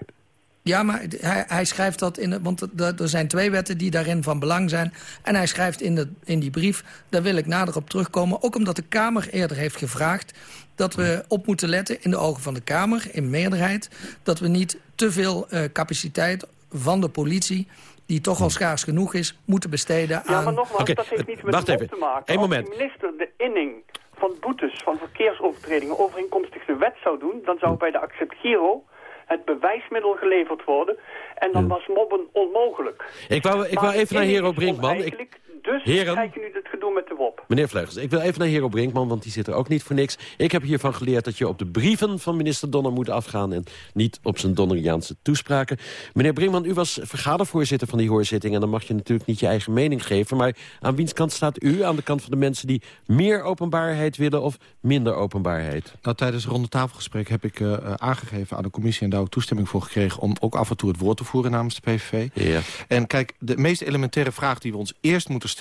Ja, maar hij, hij schrijft dat in... want er zijn twee wetten die daarin van belang zijn. En hij schrijft in, de, in die brief, daar wil ik nader op terugkomen... ook omdat de Kamer eerder heeft gevraagd... dat we op moeten letten in de ogen van de Kamer, in meerderheid... dat we niet te veel uh, capaciteit van de politie die toch al schaars genoeg is, moeten besteden aan... Ja, maar nogmaals, okay. dat heeft niets met Wacht even. te maken. Eén moment. Als de minister de inning van boetes, van verkeersovertredingen... overeenkomstig de wet zou doen, dan zou bij de accept Giro het bewijsmiddel geleverd worden. En dan was mobben onmogelijk. Ik wou, ik wou even naar Hero Brinkman. Ik, dus Heren, krijg nu het gedoe met de WOP. Meneer Vleugels, ik wil even naar Hero Brinkman, want die zit er ook niet voor niks. Ik heb hiervan geleerd dat je op de brieven van minister Donner moet afgaan... en niet op zijn Donneriaanse toespraken. Meneer Brinkman, u was vergadervoorzitter van die hoorzitting... en dan mag je natuurlijk niet je eigen mening geven. Maar aan wiens kant staat u? Aan de kant van de mensen die meer openbaarheid willen... of minder openbaarheid? Nou, tijdens het ronde tafelgesprek heb ik uh, aangegeven aan de commissie... en daar ook toestemming voor gekregen om ook af en toe het woord te voeren namens de PVV. Ja. En kijk, de meest elementaire vraag die we ons eerst moeten stellen...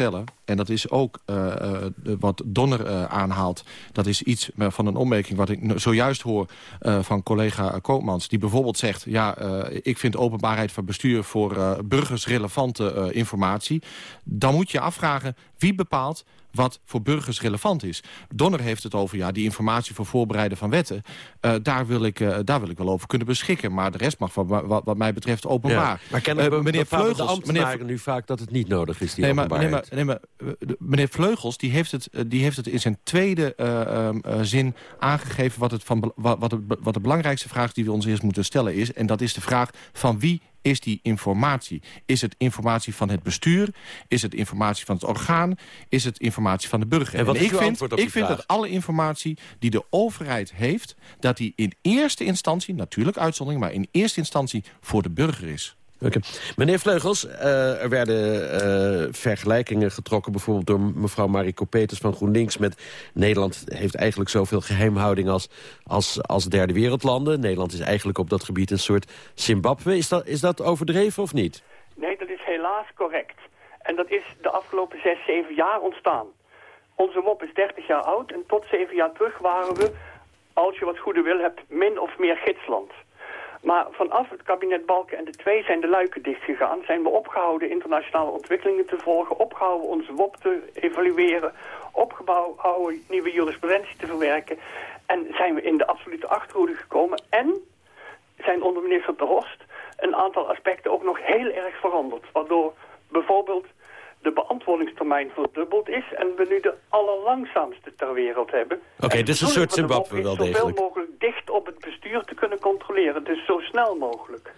en dat is ook uh, uh, wat Donner uh, aanhaalt... dat is iets van een opmerking wat ik zojuist hoor van collega Koopmans... die bijvoorbeeld zegt, ja, ik vind openbaarheid van bestuur... voor burgers relevante informatie. Dan moet je afvragen, wie bepaalt wat voor burgers relevant is. Donner heeft het over ja, die informatie voor voorbereiden van wetten. Uh, daar, wil ik, uh, daar wil ik wel over kunnen beschikken. Maar de rest mag wat, wat, wat mij betreft openbaar. Ja, maar kennen uh, meneer Vleugels, de meneer, nu vaak dat het niet nodig is, die nee, maar, nee, maar, nee, maar, meneer Vleugels die heeft, het, die heeft het in zijn tweede um, zin aangegeven... Wat, het van, wat, wat, het, wat de belangrijkste vraag die we ons eerst moeten stellen is. En dat is de vraag van wie is die informatie? Is het informatie van het bestuur? Is het informatie van het orgaan? Is het informatie van de burger? En wat en ik vind, ik vind dat alle informatie die de overheid heeft... dat die in eerste instantie, natuurlijk uitzondering... maar in eerste instantie voor de burger is. Meneer Vleugels, eh, er werden eh, vergelijkingen getrokken... bijvoorbeeld door mevrouw Mariko Peters van GroenLinks... met Nederland heeft eigenlijk zoveel geheimhouding als, als, als derde wereldlanden. Nederland is eigenlijk op dat gebied een soort Zimbabwe. Is dat, is dat overdreven of niet? Nee, dat is helaas correct. En dat is de afgelopen zes, zeven jaar ontstaan. Onze WOP is 30 jaar oud en tot zeven jaar terug waren we, als je wat goede wil hebt, min of meer gidsland. Maar vanaf het kabinet Balken en de twee zijn de luiken dichtgegaan. Zijn we opgehouden internationale ontwikkelingen te volgen. Opgehouden onze WOP te evalueren. Opgehouden nieuwe jurisprudentie te verwerken. En zijn we in de absolute achterhoede gekomen. En zijn onder minister De Horst een aantal aspecten ook nog heel erg veranderd. Waardoor bijvoorbeeld de beantwoordingstermijn verdubbeld is... en we nu de allerlangzaamste ter wereld hebben. Oké, En dus een soort de Zimbabwe WOP wel is Zoveel degelijk. mogelijk dicht op het bestuur te kunnen controleren. Dus zo snel mogelijk.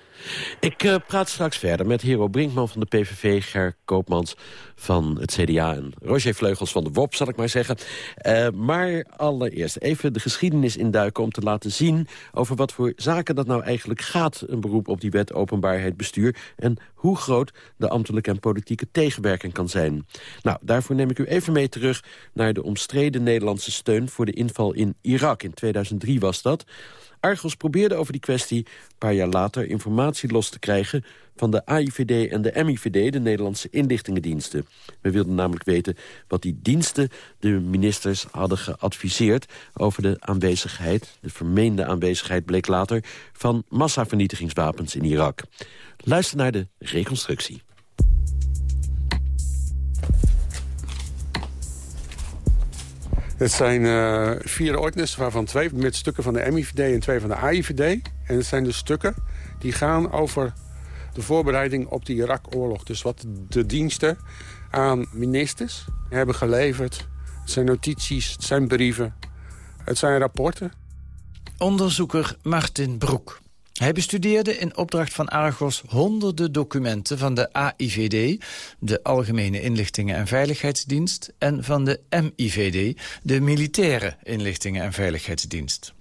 Ik eh, praat straks verder met Hero Brinkman van de PVV... Ger Koopmans van het CDA en Roger Vleugels van de WOP, zal ik maar zeggen. Eh, maar allereerst even de geschiedenis induiken... om te laten zien over wat voor zaken dat nou eigenlijk gaat... een beroep op die wet openbaarheid bestuur... en hoe groot de ambtelijke en politieke tegenwerking kan zijn. Nou, daarvoor neem ik u even mee terug naar de omstreden Nederlandse steun... voor de inval in Irak. In 2003 was dat. Argos probeerde over die kwestie een paar jaar later informatie los te krijgen van de AIVD en de MIVD, de Nederlandse inlichtingendiensten. We wilden namelijk weten wat die diensten de ministers hadden geadviseerd over de aanwezigheid, de vermeende aanwezigheid bleek later, van massavernietigingswapens in Irak. Luister naar de reconstructie. Het zijn eh, vier ordners, waarvan twee met stukken van de MIVD en twee van de AIVD. En het zijn de stukken die gaan over de voorbereiding op de Irak-oorlog. Dus wat de diensten aan ministers hebben geleverd. Het zijn notities, het zijn brieven, het zijn rapporten. Onderzoeker Martin Broek. Hij bestudeerde in opdracht van Argos honderden documenten van de AIVD, de Algemene Inlichtingen en Veiligheidsdienst, en van de MIVD, de Militaire Inlichtingen en Veiligheidsdienst.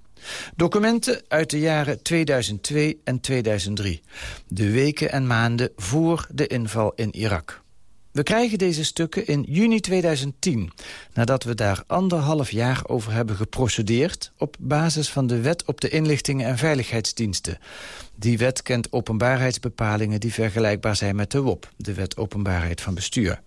Documenten uit de jaren 2002 en 2003, de weken en maanden voor de inval in Irak. We krijgen deze stukken in juni 2010, nadat we daar anderhalf jaar over hebben geprocedeerd op basis van de Wet op de Inlichtingen en Veiligheidsdiensten. Die wet kent openbaarheidsbepalingen die vergelijkbaar zijn met de WOP, de Wet Openbaarheid van Bestuur.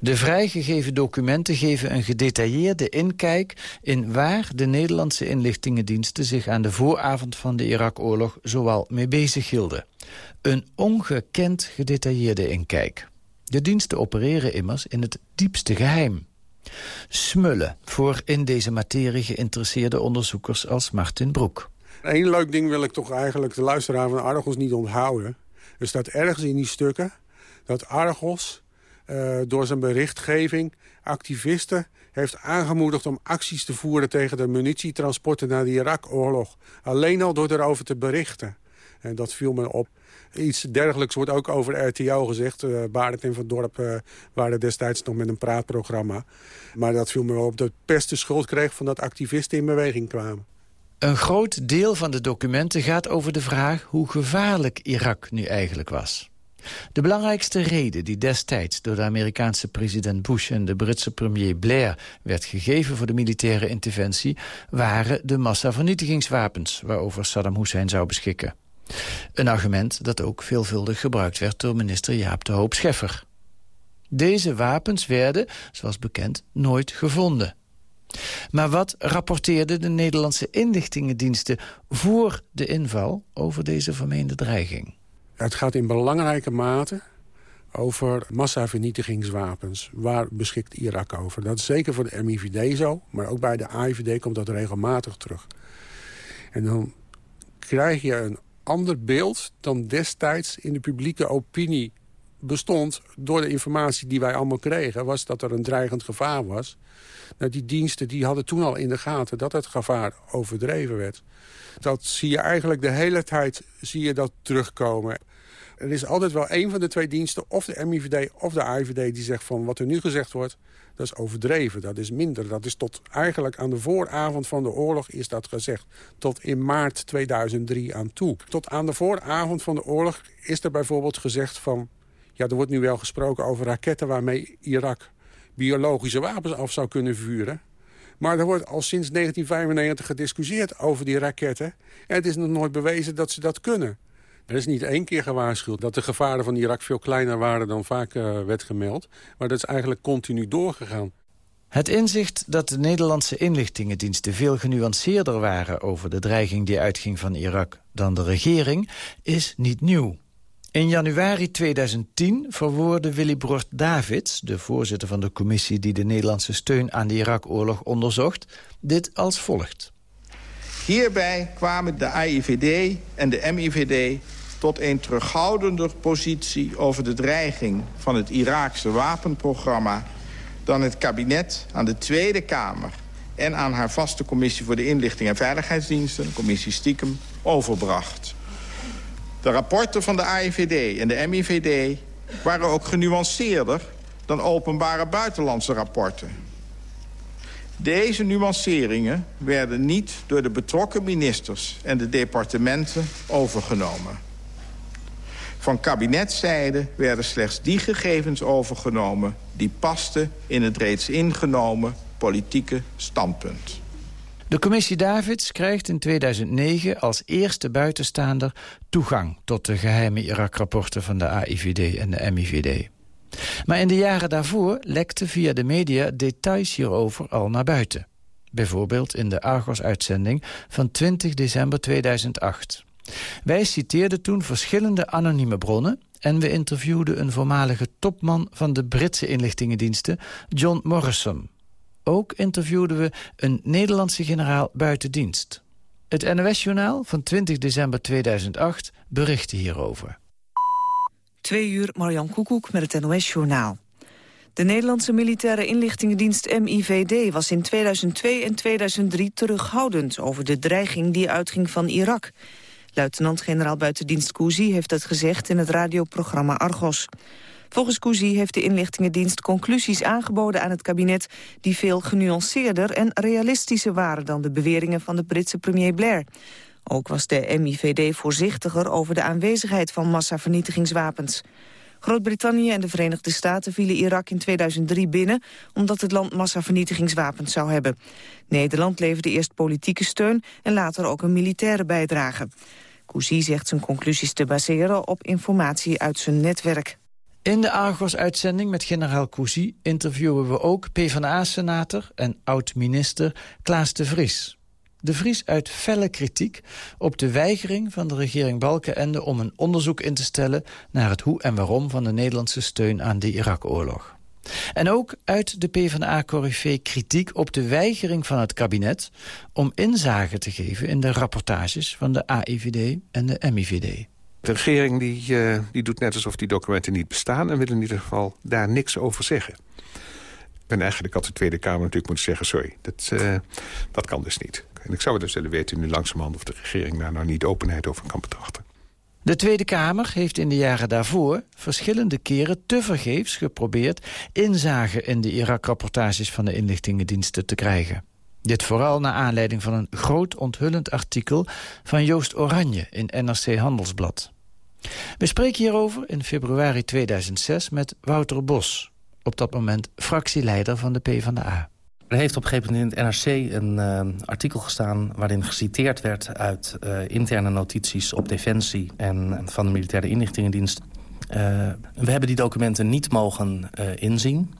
De vrijgegeven documenten geven een gedetailleerde inkijk in waar de Nederlandse inlichtingendiensten zich aan de vooravond van de Irak-oorlog zoal mee bezig hielden. Een ongekend gedetailleerde inkijk. De diensten opereren immers in het diepste geheim. Smullen voor in deze materie geïnteresseerde onderzoekers als Martin Broek. Eén leuk ding wil ik toch eigenlijk de luisteraar van Argos niet onthouden. Er staat ergens in die stukken dat Argos uh, door zijn berichtgeving activisten heeft aangemoedigd om acties te voeren tegen de munitietransporten naar de Irak-oorlog. Alleen al door erover te berichten. En dat viel me op. Iets dergelijks wordt ook over RTO gezegd. Uh, Barend en Van Dorp uh, waren destijds nog met een praatprogramma. Maar dat viel me wel op dat pest de schuld kreeg van dat activisten in beweging kwamen. Een groot deel van de documenten gaat over de vraag hoe gevaarlijk Irak nu eigenlijk was. De belangrijkste reden die destijds door de Amerikaanse president Bush en de Britse premier Blair werd gegeven voor de militaire interventie waren de massavernietigingswapens waarover Saddam Hussein zou beschikken. Een argument dat ook veelvuldig gebruikt werd door minister Jaap de Hoop Scheffer. Deze wapens werden, zoals bekend, nooit gevonden. Maar wat rapporteerden de Nederlandse inlichtingendiensten voor de inval over deze vermeende dreiging? Het gaat in belangrijke mate over massavernietigingswapens. Waar beschikt Irak over? Dat is zeker voor de MIVD zo, maar ook bij de AIVD komt dat regelmatig terug. En dan krijg je een ander beeld dan destijds in de publieke opinie bestond... door de informatie die wij allemaal kregen, was dat er een dreigend gevaar was. Nou, die diensten die hadden toen al in de gaten dat het gevaar overdreven werd. Dat zie je eigenlijk de hele tijd zie je dat terugkomen. Er is altijd wel een van de twee diensten, of de MIVD of de AIVD... die zegt van wat er nu gezegd wordt, dat is overdreven. Dat is minder. Dat is tot eigenlijk aan de vooravond van de oorlog is dat gezegd. Tot in maart 2003 aan toe. Tot aan de vooravond van de oorlog is er bijvoorbeeld gezegd van... ja, er wordt nu wel gesproken over raketten waarmee Irak biologische wapens af zou kunnen vuren. Maar er wordt al sinds 1995 gediscussieerd over die raketten. En het is nog nooit bewezen dat ze dat kunnen. Er is niet één keer gewaarschuwd dat de gevaren van Irak veel kleiner waren dan vaak uh, werd gemeld. Maar dat is eigenlijk continu doorgegaan. Het inzicht dat de Nederlandse inlichtingendiensten veel genuanceerder waren over de dreiging die uitging van Irak dan de regering is niet nieuw. In januari 2010 verwoordde Willy Broert Davids, de voorzitter van de commissie die de Nederlandse steun aan de Irak-oorlog onderzocht, dit als volgt. Hierbij kwamen de AIVD en de MIVD tot een terughoudender positie over de dreiging van het Iraakse wapenprogramma dan het kabinet aan de Tweede Kamer en aan haar vaste commissie voor de inlichting en veiligheidsdiensten, commissie Stiekem, overbracht. De rapporten van de AIVD en de MIVD waren ook genuanceerder dan openbare buitenlandse rapporten. Deze nuanceringen werden niet door de betrokken ministers en de departementen overgenomen. Van kabinetzijde werden slechts die gegevens overgenomen... die pasten in het reeds ingenomen politieke standpunt. De commissie Davids krijgt in 2009 als eerste buitenstaander toegang tot de geheime Irak-rapporten van de AIVD en de MIVD. Maar in de jaren daarvoor lekte via de media details hierover al naar buiten. Bijvoorbeeld in de Argos-uitzending van 20 december 2008. Wij citeerden toen verschillende anonieme bronnen... en we interviewden een voormalige topman van de Britse inlichtingendiensten, John Morrison. Ook interviewden we een Nederlandse generaal buiten dienst. Het NOS-journaal van 20 december 2008 berichtte hierover. Twee uur Marjan Koekoek met het NOS-journaal. De Nederlandse militaire inlichtingendienst MIVD was in 2002 en 2003 terughoudend over de dreiging die uitging van Irak. Luitenant-generaal buitendienst Cousy heeft dat gezegd in het radioprogramma Argos. Volgens Cousy heeft de inlichtingendienst conclusies aangeboden aan het kabinet... die veel genuanceerder en realistischer waren dan de beweringen van de Britse premier Blair. Ook was de MIVD voorzichtiger over de aanwezigheid van massavernietigingswapens. Groot-Brittannië en de Verenigde Staten vielen Irak in 2003 binnen... omdat het land massavernietigingswapens zou hebben. Nederland leverde eerst politieke steun en later ook een militaire bijdrage. Cousy zegt zijn conclusies te baseren op informatie uit zijn netwerk. In de Argos-uitzending met generaal Cousy interviewen we ook PvdA-senator en oud-minister Klaas de Vries. De Vries uit felle kritiek op de weigering van de regering Balkenende... om een onderzoek in te stellen naar het hoe en waarom van de Nederlandse steun aan de Irak-oorlog. En ook uit de PvdA-corrivee kritiek op de weigering van het kabinet... om inzage te geven in de rapportages van de AIVD en de MIVD. De regering die, uh, die doet net alsof die documenten niet bestaan... en wil in ieder geval daar niks over zeggen. Ik ben eigenlijk als de Tweede Kamer natuurlijk moeten zeggen... sorry, dat, uh, dat kan dus niet. En ik zou dus willen weten nu langzamerhand... of de regering daar nou niet openheid over kan betrachten. De Tweede Kamer heeft in de jaren daarvoor verschillende keren tevergeefs geprobeerd inzage in de Irak-rapportages van de inlichtingendiensten te krijgen. Dit vooral naar aanleiding van een groot onthullend artikel van Joost Oranje in NRC Handelsblad. We spreken hierover in februari 2006 met Wouter Bos, op dat moment fractieleider van de PvdA. Er heeft op een gegeven moment in het NRC een uh, artikel gestaan... waarin geciteerd werd uit uh, interne notities op Defensie... en van de Militaire Inlichtingendienst. Uh, we hebben die documenten niet mogen inzien...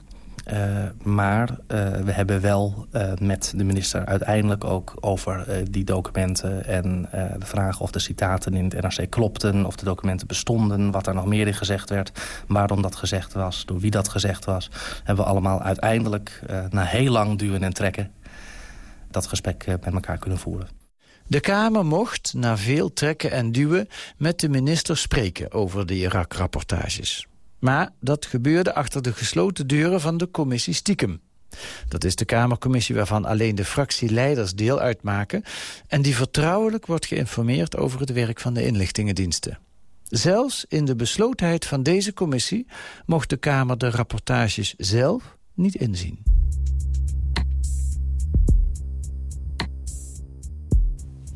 Uh, maar uh, we hebben wel uh, met de minister uiteindelijk ook over die documenten... en de vraag of de citaten in het NRC klopten, of de documenten bestonden... wat er nog meer in gezegd werd, waarom dat gezegd was, door wie dat gezegd was... hebben we allemaal uiteindelijk, na heel lang duwen en trekken... dat gesprek met elkaar kunnen voeren. De Kamer mocht, na veel trekken en duwen, met de minister spreken over de Irak-rapportages. Maar dat gebeurde achter de gesloten deuren van de commissie Stiekem. Dat is de Kamercommissie waarvan alleen de fractieleiders deel uitmaken... en die vertrouwelijk wordt geïnformeerd over het werk van de inlichtingendiensten. Zelfs in de beslotenheid van deze commissie mocht de Kamer de rapportages zelf niet inzien.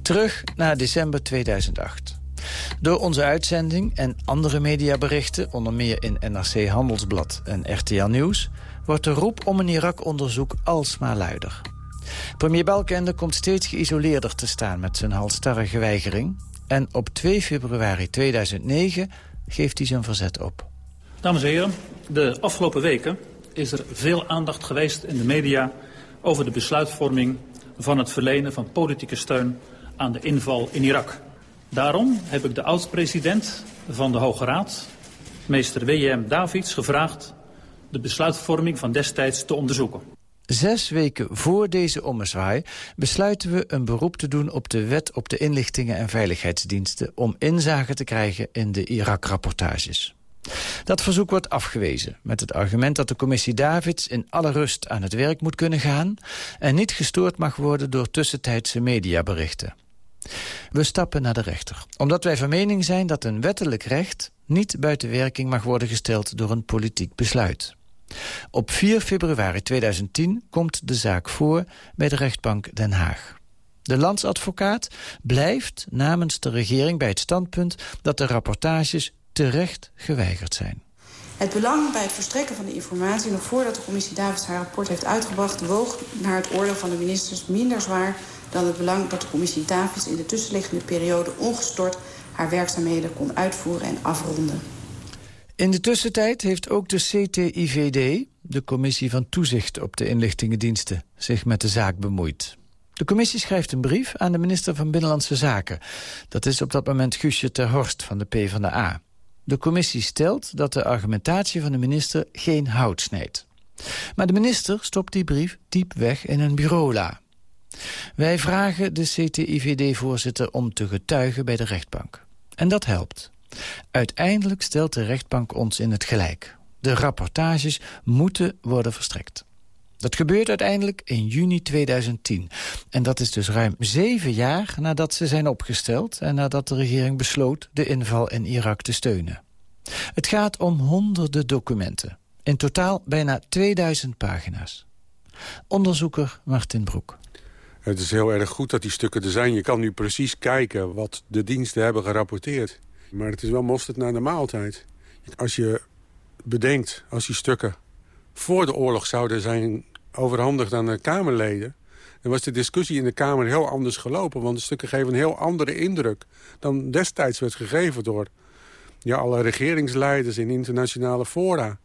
Terug naar december 2008. Door onze uitzending en andere mediaberichten, onder meer in NRC Handelsblad en RTL Nieuws, wordt de roep om een Irak-onderzoek alsmaar luider. Premier Balkende komt steeds geïsoleerder te staan met zijn halstarrige weigering. En op 2 februari 2009 geeft hij zijn verzet op. Dames en heren, de afgelopen weken is er veel aandacht geweest in de media... over de besluitvorming van het verlenen van politieke steun aan de inval in Irak. Daarom heb ik de oud-president van de Hoge Raad, meester W.M. Davids, gevraagd de besluitvorming van destijds te onderzoeken. Zes weken voor deze ommezwaai besluiten we een beroep te doen op de wet op de inlichtingen en veiligheidsdiensten om inzage te krijgen in de Irak-rapportages. Dat verzoek wordt afgewezen met het argument dat de commissie Davids in alle rust aan het werk moet kunnen gaan en niet gestoord mag worden door tussentijdse mediaberichten. We stappen naar de rechter, omdat wij van mening zijn dat een wettelijk recht niet buiten werking mag worden gesteld door een politiek besluit. Op 4 februari 2010 komt de zaak voor bij de rechtbank Den Haag. De landsadvocaat blijft namens de regering bij het standpunt... dat de rapportages terecht geweigerd zijn. Het belang bij het verstrekken van de informatie... nog voordat de commissie Davids haar rapport heeft uitgebracht... woog naar het oordeel van de ministers minder zwaar... dan het belang dat de commissie Davids in de tussenliggende periode... ongestort haar werkzaamheden kon uitvoeren en afronden. In de tussentijd heeft ook de CTIVD, de Commissie van Toezicht op de Inlichtingendiensten, zich met de zaak bemoeid. De commissie schrijft een brief aan de minister van Binnenlandse Zaken. Dat is op dat moment Guusje ter Horst van de PvdA. De commissie stelt dat de argumentatie van de minister geen hout snijdt. Maar de minister stopt die brief diep weg in een bureaula. Wij vragen de CTIVD-voorzitter om te getuigen bij de rechtbank. En dat helpt. Uiteindelijk stelt de rechtbank ons in het gelijk. De rapportages moeten worden verstrekt. Dat gebeurt uiteindelijk in juni 2010. En dat is dus ruim zeven jaar nadat ze zijn opgesteld... en nadat de regering besloot de inval in Irak te steunen. Het gaat om honderden documenten. In totaal bijna 2000 pagina's. Onderzoeker Martin Broek. Het is heel erg goed dat die stukken er zijn. Je kan nu precies kijken wat de diensten hebben gerapporteerd. Maar het is wel mosterd naar de maaltijd. Als je bedenkt, als die stukken voor de oorlog zouden zijn overhandigd aan de Kamerleden... dan was de discussie in de Kamer heel anders gelopen. Want de stukken geven een heel andere indruk dan destijds werd gegeven door ja, alle regeringsleiders in internationale fora.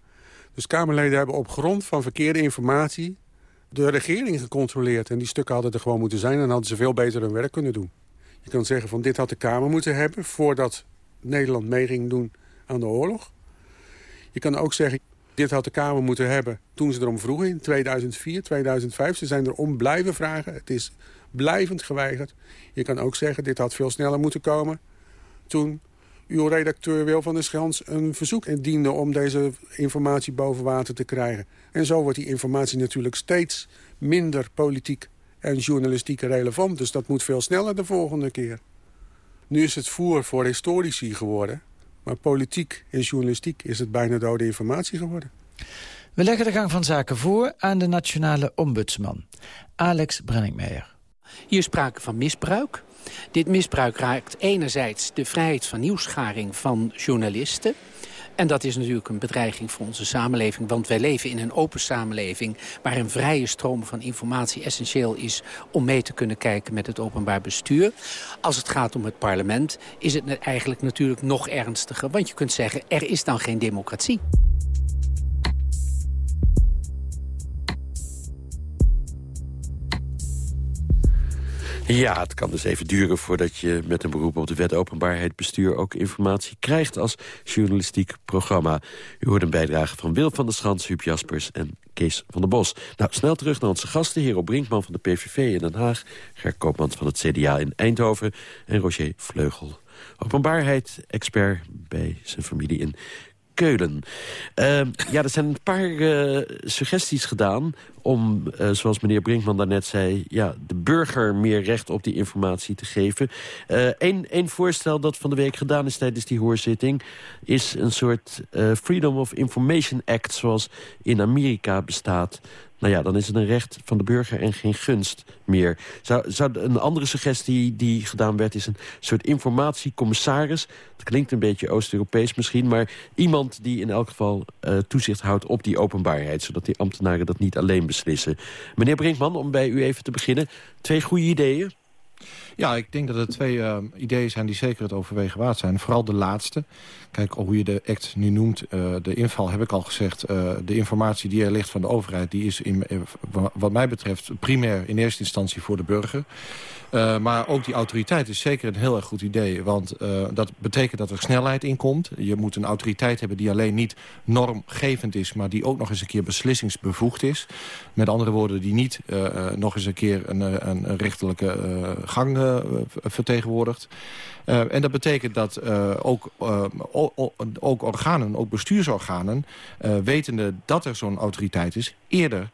Dus Kamerleden hebben op grond van verkeerde informatie de regering gecontroleerd. En die stukken hadden er gewoon moeten zijn en hadden ze veel beter hun werk kunnen doen. Je kan zeggen van dit had de Kamer moeten hebben voordat Nederland mee ging doen aan de oorlog. Je kan ook zeggen, dit had de Kamer moeten hebben toen ze erom vroegen in 2004, 2005. Ze zijn erom blijven vragen. Het is blijvend geweigerd. Je kan ook zeggen, dit had veel sneller moeten komen toen uw redacteur Wil van der Schans een verzoek indiende om deze informatie boven water te krijgen. En zo wordt die informatie natuurlijk steeds minder politiek en journalistiek relevant. Dus dat moet veel sneller de volgende keer. Nu is het voer voor historici geworden. Maar politiek en journalistiek is het bijna dode informatie geworden. We leggen de gang van zaken voor aan de nationale ombudsman, Alex Brenningmeijer. Hier is sprake van misbruik. Dit misbruik raakt enerzijds de vrijheid van nieuwsgaring van journalisten... En dat is natuurlijk een bedreiging voor onze samenleving. Want wij leven in een open samenleving... waar een vrije stroom van informatie essentieel is... om mee te kunnen kijken met het openbaar bestuur. Als het gaat om het parlement is het eigenlijk natuurlijk nog ernstiger. Want je kunt zeggen, er is dan geen democratie. Ja, het kan dus even duren voordat je met een beroep op de wet openbaarheid bestuur ook informatie krijgt als journalistiek programma. U hoort een bijdrage van Wil van der Schans, Huub Jaspers en Kees van der Bos. Nou, snel terug naar onze gasten, Hero Brinkman van de PVV in Den Haag, Ger Koopmans van het CDA in Eindhoven en Roger Vleugel. Openbaarheid, expert bij zijn familie in Keulen. Uh, ja, er zijn een paar uh, suggesties gedaan om, uh, zoals meneer Brinkman daarnet zei... Ja, de burger meer recht op die informatie te geven. Eén uh, voorstel dat van de week gedaan is tijdens die hoorzitting... is een soort Freedom of Information Act zoals in Amerika bestaat. Nou ja, dan is het een recht van de burger en geen gunst meer. Zou, zou een andere suggestie die gedaan werd... is een soort informatiecommissaris. Dat klinkt een beetje Oost-Europees misschien... maar iemand die in elk geval uh, toezicht houdt op die openbaarheid... zodat die ambtenaren dat niet alleen beslissen. Meneer Brinkman, om bij u even te beginnen. Twee goede ideeën? Ja, ik denk dat er twee uh, ideeën zijn die zeker het overwegen waard zijn. Vooral de laatste. Kijk, hoe je de act nu noemt, uh, de inval heb ik al gezegd. Uh, de informatie die er ligt van de overheid... die is in, wat mij betreft primair in eerste instantie voor de burger. Uh, maar ook die autoriteit is zeker een heel erg goed idee. Want uh, dat betekent dat er snelheid in komt. Je moet een autoriteit hebben die alleen niet normgevend is... maar die ook nog eens een keer beslissingsbevoegd is. Met andere woorden, die niet uh, nog eens een keer een, een, een rechterlijke gang vertegenwoordigt. Uh, en dat betekent dat uh, ook, uh, ook organen, ook bestuursorganen... wetende dat er zo'n autoriteit is... eerder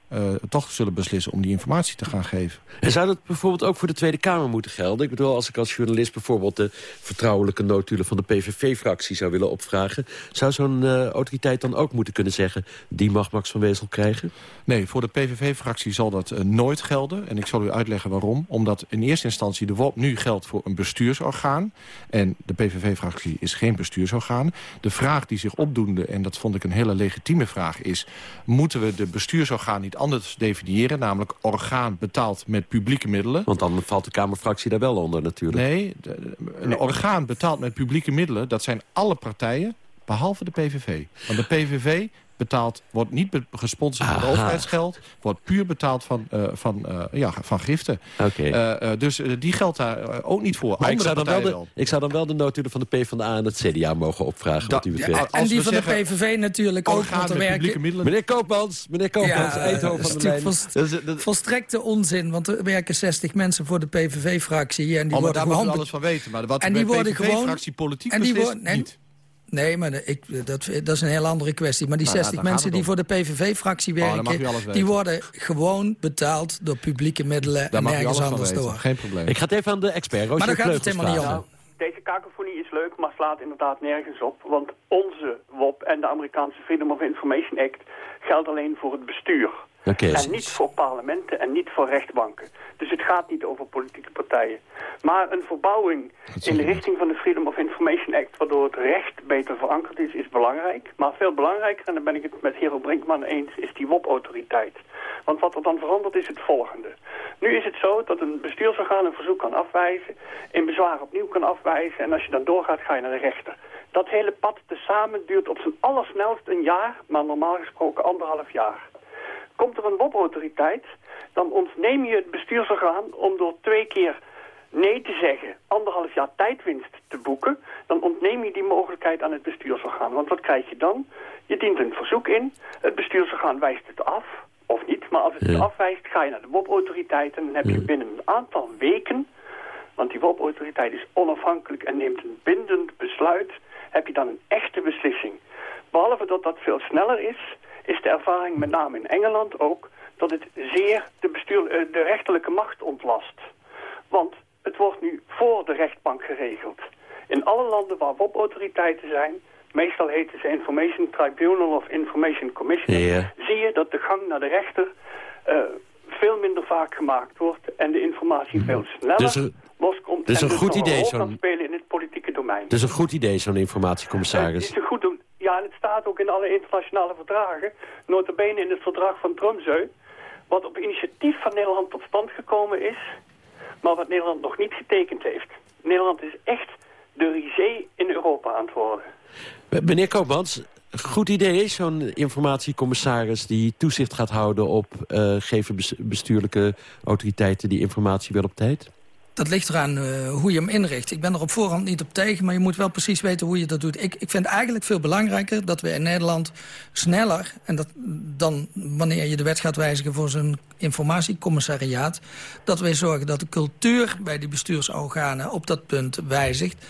toch zullen beslissen om die informatie te gaan geven. En zou dat bijvoorbeeld ook voor de Tweede Kamer moeten gelden? Ik bedoel, als ik als journalist bijvoorbeeld... de vertrouwelijke notulen van de PVV-fractie zou willen opvragen... zou zo'n autoriteit dan ook moeten kunnen zeggen... die mag Max van Wezel krijgen? Nee, voor de PVV-fractie zal dat nooit gelden. En ik zal u uitleggen waarom. Omdat in eerste instantie de WOP nu geldt voor een bestuursorgaan... En de PVV-fractie is geen bestuursorgaan. De vraag die zich opdoende, en dat vond ik een hele legitieme vraag... is, moeten we de bestuursorgaan niet anders definiëren? Namelijk orgaan betaald met publieke middelen. Want dan valt de Kamerfractie daar wel onder natuurlijk. Nee, een orgaan betaald met publieke middelen... dat zijn alle partijen, behalve de PVV. Want de PVV betaald, wordt niet gesponsord door overheidsgeld. Wordt puur betaald van, uh, van, uh, ja, van giften. Okay. Uh, dus die geldt daar ook niet voor. Maar ik zou, dan wel de, ik zou dan wel de notulen van de PvdA en het CDA mogen opvragen. Da, wat u ja, en die van de PVV natuurlijk ook. Want er werken... Meneer Koopmans, meneer Koopmans, ja, Eindhoven van de lijn. Volst, dat is, dat... Volstrekte onzin, want er werken 60 mensen voor de PVV-fractie. En die oh, worden daar gewoon... alles van weten. Maar wat en die worden de PVV-fractie politiek en die worden, niet. Nee, maar ik, dat, dat is een heel andere kwestie. Maar die nou, 60 mensen die voor de PVV-fractie werken... Oh, die worden gewoon betaald door publieke middelen daar en nergens anders door. Geen probleem. Ik ga het even aan de expert, Roosje Maar daar gaat het helemaal niet om. Nou, deze kakofonie is leuk, maar slaat inderdaad nergens op. Want onze WOP en de Amerikaanse Freedom of Information Act... geldt alleen voor het bestuur. Okay, en niet voor parlementen en niet voor rechtbanken. Dus het gaat niet over politieke partijen. Maar een verbouwing in de richting van de Freedom of Information Act... waardoor het recht beter verankerd is, is belangrijk. Maar veel belangrijker, en daar ben ik het met Hero Brinkman eens... is die WOP-autoriteit. Want wat er dan verandert is het volgende. Nu is het zo dat een bestuursorgaan een verzoek kan afwijzen... in bezwaar opnieuw kan afwijzen... en als je dan doorgaat ga je naar de rechter. Dat hele pad tezamen duurt op zijn allersnelst een jaar... maar normaal gesproken anderhalf jaar. Komt er een WOP-autoriteit, dan ontneem je het bestuursorgaan om door twee keer nee te zeggen, anderhalf jaar tijdwinst te boeken, dan ontneem je die mogelijkheid aan het bestuursorgaan. Want wat krijg je dan? Je dient een verzoek in, het bestuursorgaan wijst het af, of niet, maar als het het afwijst, ga je naar de WOP-autoriteit en dan heb je binnen een aantal weken, want die WOP-autoriteit is onafhankelijk en neemt een bindend besluit, heb je dan een echte beslissing. Behalve dat dat veel sneller is, is de ervaring met name in Engeland ook dat het zeer de, bestuur, eh, de rechterlijke macht ontlast. Want het wordt nu voor de rechtbank geregeld. In alle landen waar WOP-autoriteiten zijn, meestal heten ze Information Tribunal of Information Commission, zie je dat de gang naar de rechter uh, veel minder vaak gemaakt wordt en de informatie mm. veel sneller dus er, loskomt dus en een dus goed idee, spelen in het politieke domein. Dus een goed idee, zo'n informatiecommissaris. Het is een goed en het staat ook in alle internationale verdragen. Notabene in het verdrag van Tromsø. Wat op initiatief van Nederland tot stand gekomen is. Maar wat Nederland nog niet getekend heeft. Nederland is echt de risée in Europa aan het worden. Meneer Koopmans, goed idee, zo'n informatiecommissaris die toezicht gaat houden op uh, geven bestuurlijke autoriteiten die informatie wel op tijd? Dat ligt eraan uh, hoe je hem inricht. Ik ben er op voorhand niet op tegen, maar je moet wel precies weten hoe je dat doet. Ik, ik vind eigenlijk veel belangrijker dat we in Nederland sneller... en dat, dan wanneer je de wet gaat wijzigen voor zo'n informatiecommissariaat... dat wij zorgen dat de cultuur bij die bestuursorganen op dat punt wijzigt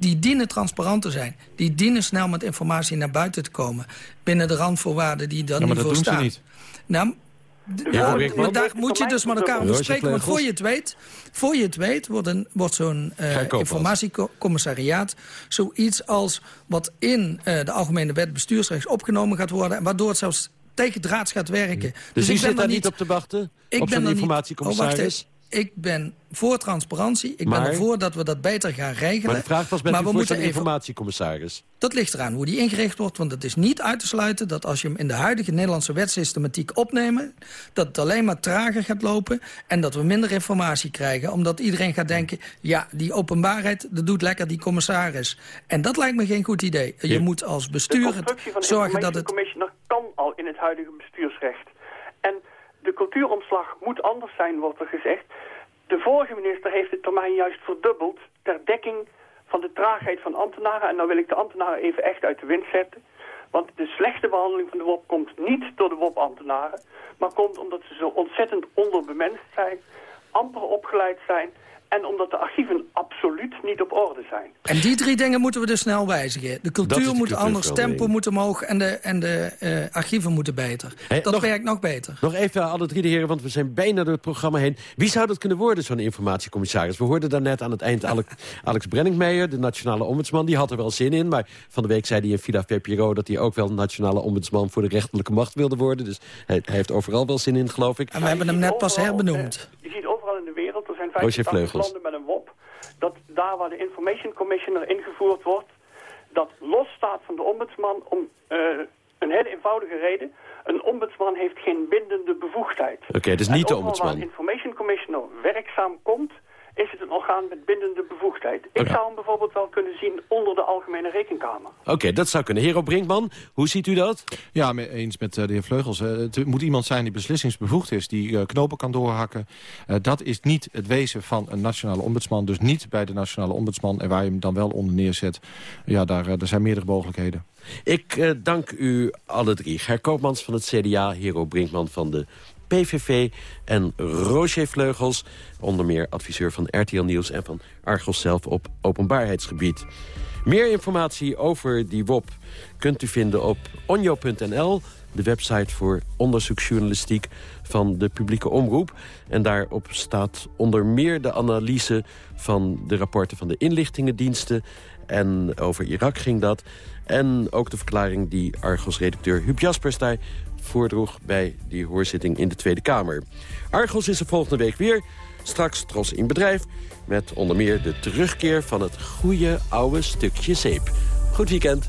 die dienen transparant te zijn. Die dienen snel met informatie naar buiten te komen. Binnen de randvoorwaarden die dan ja, niet voor staan. Maar dat doen ze niet. Nou, Ja, maar daar moet je dus met elkaar over spreken. Want voor je het weet, voor je het weet wordt, een, wordt zo'n eh, informatiecommissariaat... zoiets als wat in eh, de Algemene Wet bestuursrechts opgenomen gaat worden... en waardoor het zelfs tegendraads gaat werken. Dus, u ik ben zit daar niet op te wachten? Ik op ben er niet- informatiecommissaris? Oh, wacht. Ik ben voor transparantie. Ik Maar- ben ervoor dat we dat beter gaan regelen. maar de vraag was, bent maar u we voor moeten even informatiecommissaris? dat ligt eraan hoe die ingericht wordt. Want het is niet uit te sluiten dat als je hem in de huidige Nederlandse wetsystematiek opnemen... dat het alleen maar trager gaat lopen en dat we minder informatie krijgen. Omdat iedereen gaat denken, ja, die openbaarheid, dat doet lekker die commissaris. En dat lijkt me geen goed idee. Je Ja. moet als De bestuur het constructie van de zorgen dat het... Commissioner kan al in het huidige bestuursrecht. De cultuuromslag moet anders zijn, wordt er gezegd. De vorige minister heeft de termijn juist verdubbeld... ter dekking van de traagheid van ambtenaren. En dan wil ik de ambtenaren even echt uit de wind zetten. Want de slechte behandeling van de WOP komt niet door de WOP-ambtenaren... maar komt omdat ze zo ontzettend onderbemenst zijn... amper opgeleid zijn... en omdat de archieven absoluut niet op orde zijn. En die drie dingen moeten we dus snel wijzigen. De cultuur de moet anders, tempo moet omhoog... en de, en de eh, archieven moeten beter. Hey, dat nog- werkt nog beter. Nog even alle drie de heren, want we zijn bijna door het programma heen. Wie zou dat kunnen worden, zo'n informatiecommissaris? We hoorden daarnet aan het eind Alex, Alex Brenningmeijer, de nationale ombudsman. Die had er wel zin in, maar van de week zei hij in Villa VPRO... dat hij ook wel nationale ombudsman voor de rechterlijke macht wilde worden. Dus hij, hij heeft overal wel zin in, geloof ik. En we hebben hem net pas herbenoemd. Je ziet overal in de wereld, er zijn Roosje 85 Vleugels. landen met een WOP... dat daar waar de Information Commissioner ingevoerd wordt... dat losstaat van de ombudsman om eh, een hele eenvoudige reden. Een ombudsman heeft geen bindende bevoegdheid. Oké, dus En niet de overal waar ombudsman. een Information Commissioner werkzaam komt... is het een orgaan met bindende bevoegdheid. Ik zou hem bijvoorbeeld wel kunnen zien onder de Algemene Rekenkamer. Oké, dat zou kunnen. Hero Brinkman, hoe ziet u dat? Ja, eens met eh, de heer Vleugels. Eh, het moet iemand zijn die beslissingsbevoegd is, die eh, knopen kan doorhakken. Eh, dat is niet het wezen van een nationale ombudsman. Dus niet bij de nationale ombudsman. En waar je hem dan wel onder neerzet, ja, daar, zijn meerdere mogelijkheden. Ik eh, dank u alle drie. Ger Koopmans van het CDA, Hero Brinkman van de PVV... en Roger Vleugels, onder meer adviseur van RTL Nieuws... en van Argos zelf op openbaarheidsgebied. Meer informatie over die WOP kunt u vinden op onjo.nl... de website voor onderzoeksjournalistiek van de publieke omroep. En daarop staat onder meer de analyse van de rapporten van de inlichtingendiensten... en over Irak ging dat... En ook de verklaring die Argos-redacteur Huub Jaspers daar voordroeg... bij die hoorzitting in de Tweede Kamer. Argos is er volgende week weer. Straks Tros in Bedrijf. Met onder meer de terugkeer van het goede oude stukje zeep. Goed weekend.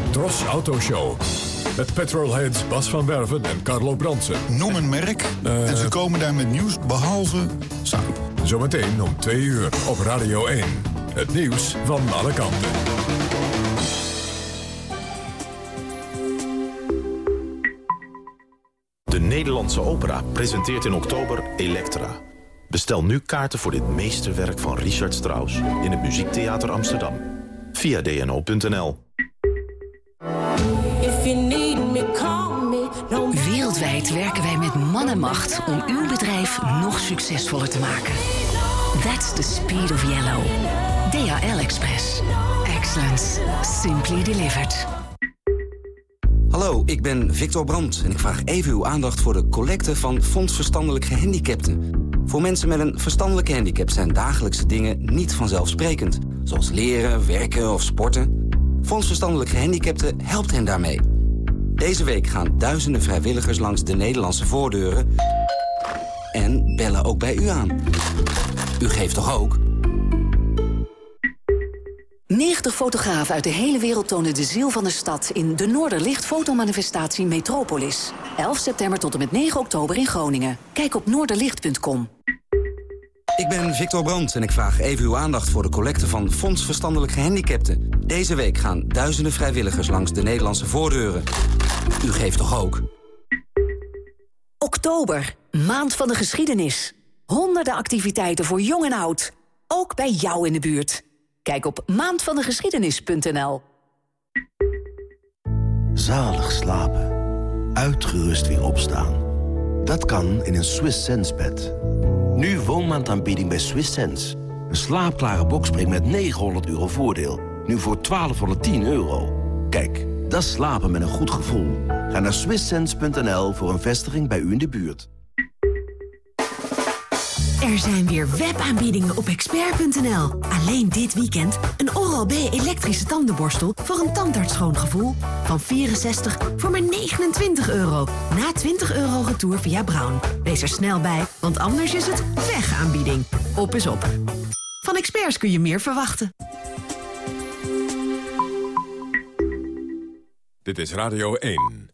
Tros Autoshow. Met petrolheads Bas van Werven en Carlo Bransen. Noem een merk en ze komen daar met nieuws behalve samen. Zometeen om twee uur op Radio 1. Het nieuws van alle kanten. De Nederlandse Opera presenteert in oktober Elektra. Bestel nu kaarten voor dit meesterwerk van Richard Strauss... in het Muziektheater Amsterdam. Via dno.nl. Werken wij met man en macht om uw bedrijf nog succesvoller te maken. That's the speed of yellow. DHL Express. Excellence. Simply delivered. Hallo, ik ben Victor Brandt en ik vraag even uw aandacht voor de collecte van Fonds Verstandelijk Gehandicapten. Voor mensen met een verstandelijke handicap zijn dagelijkse dingen niet vanzelfsprekend. Zoals leren, werken of sporten. Fonds Verstandelijk Gehandicapten helpt hen daarmee. Deze week gaan duizenden vrijwilligers langs de Nederlandse voordeuren... en bellen ook bij u aan. U geeft toch ook? 90 fotografen uit de hele wereld tonen de ziel van de stad... in de Noorderlicht fotomanifestatie Metropolis. 11 september tot en met 9 oktober in Groningen. Kijk op noorderlicht.com. Ik ben Victor Brandt en ik vraag even uw aandacht voor de collecte van Fonds Verstandelijk Gehandicapten. Deze week gaan duizenden vrijwilligers langs de Nederlandse voordeuren. U geeft toch ook? Oktober, maand van de geschiedenis. Honderden activiteiten voor jong en oud. ook bij jou in de buurt. Kijk op maandvandegeschiedenis.nl. Zalig slapen. Uitgerust weer opstaan. Dat kan in een Swiss Sense bed. Nu woonmaandaanbieding bij Swiss Sense. Een slaapklare bokspring met 900 euro voordeel. Nu voor 1210 euro. Kijk, dat slapen met een goed gevoel. Ga naar swisssense.nl voor een vestiging bij u in de buurt. Er zijn weer webaanbiedingen op expert.nl. Alleen dit weekend een Oral-B elektrische tandenborstel... voor een tandarts gevoel. Van 64 voor maar 29 euro. Na 20 euro retour via Brown. Wees er snel bij, want anders is het wegaanbieding. Op is op. Van experts kun je meer verwachten. Dit is Radio 1.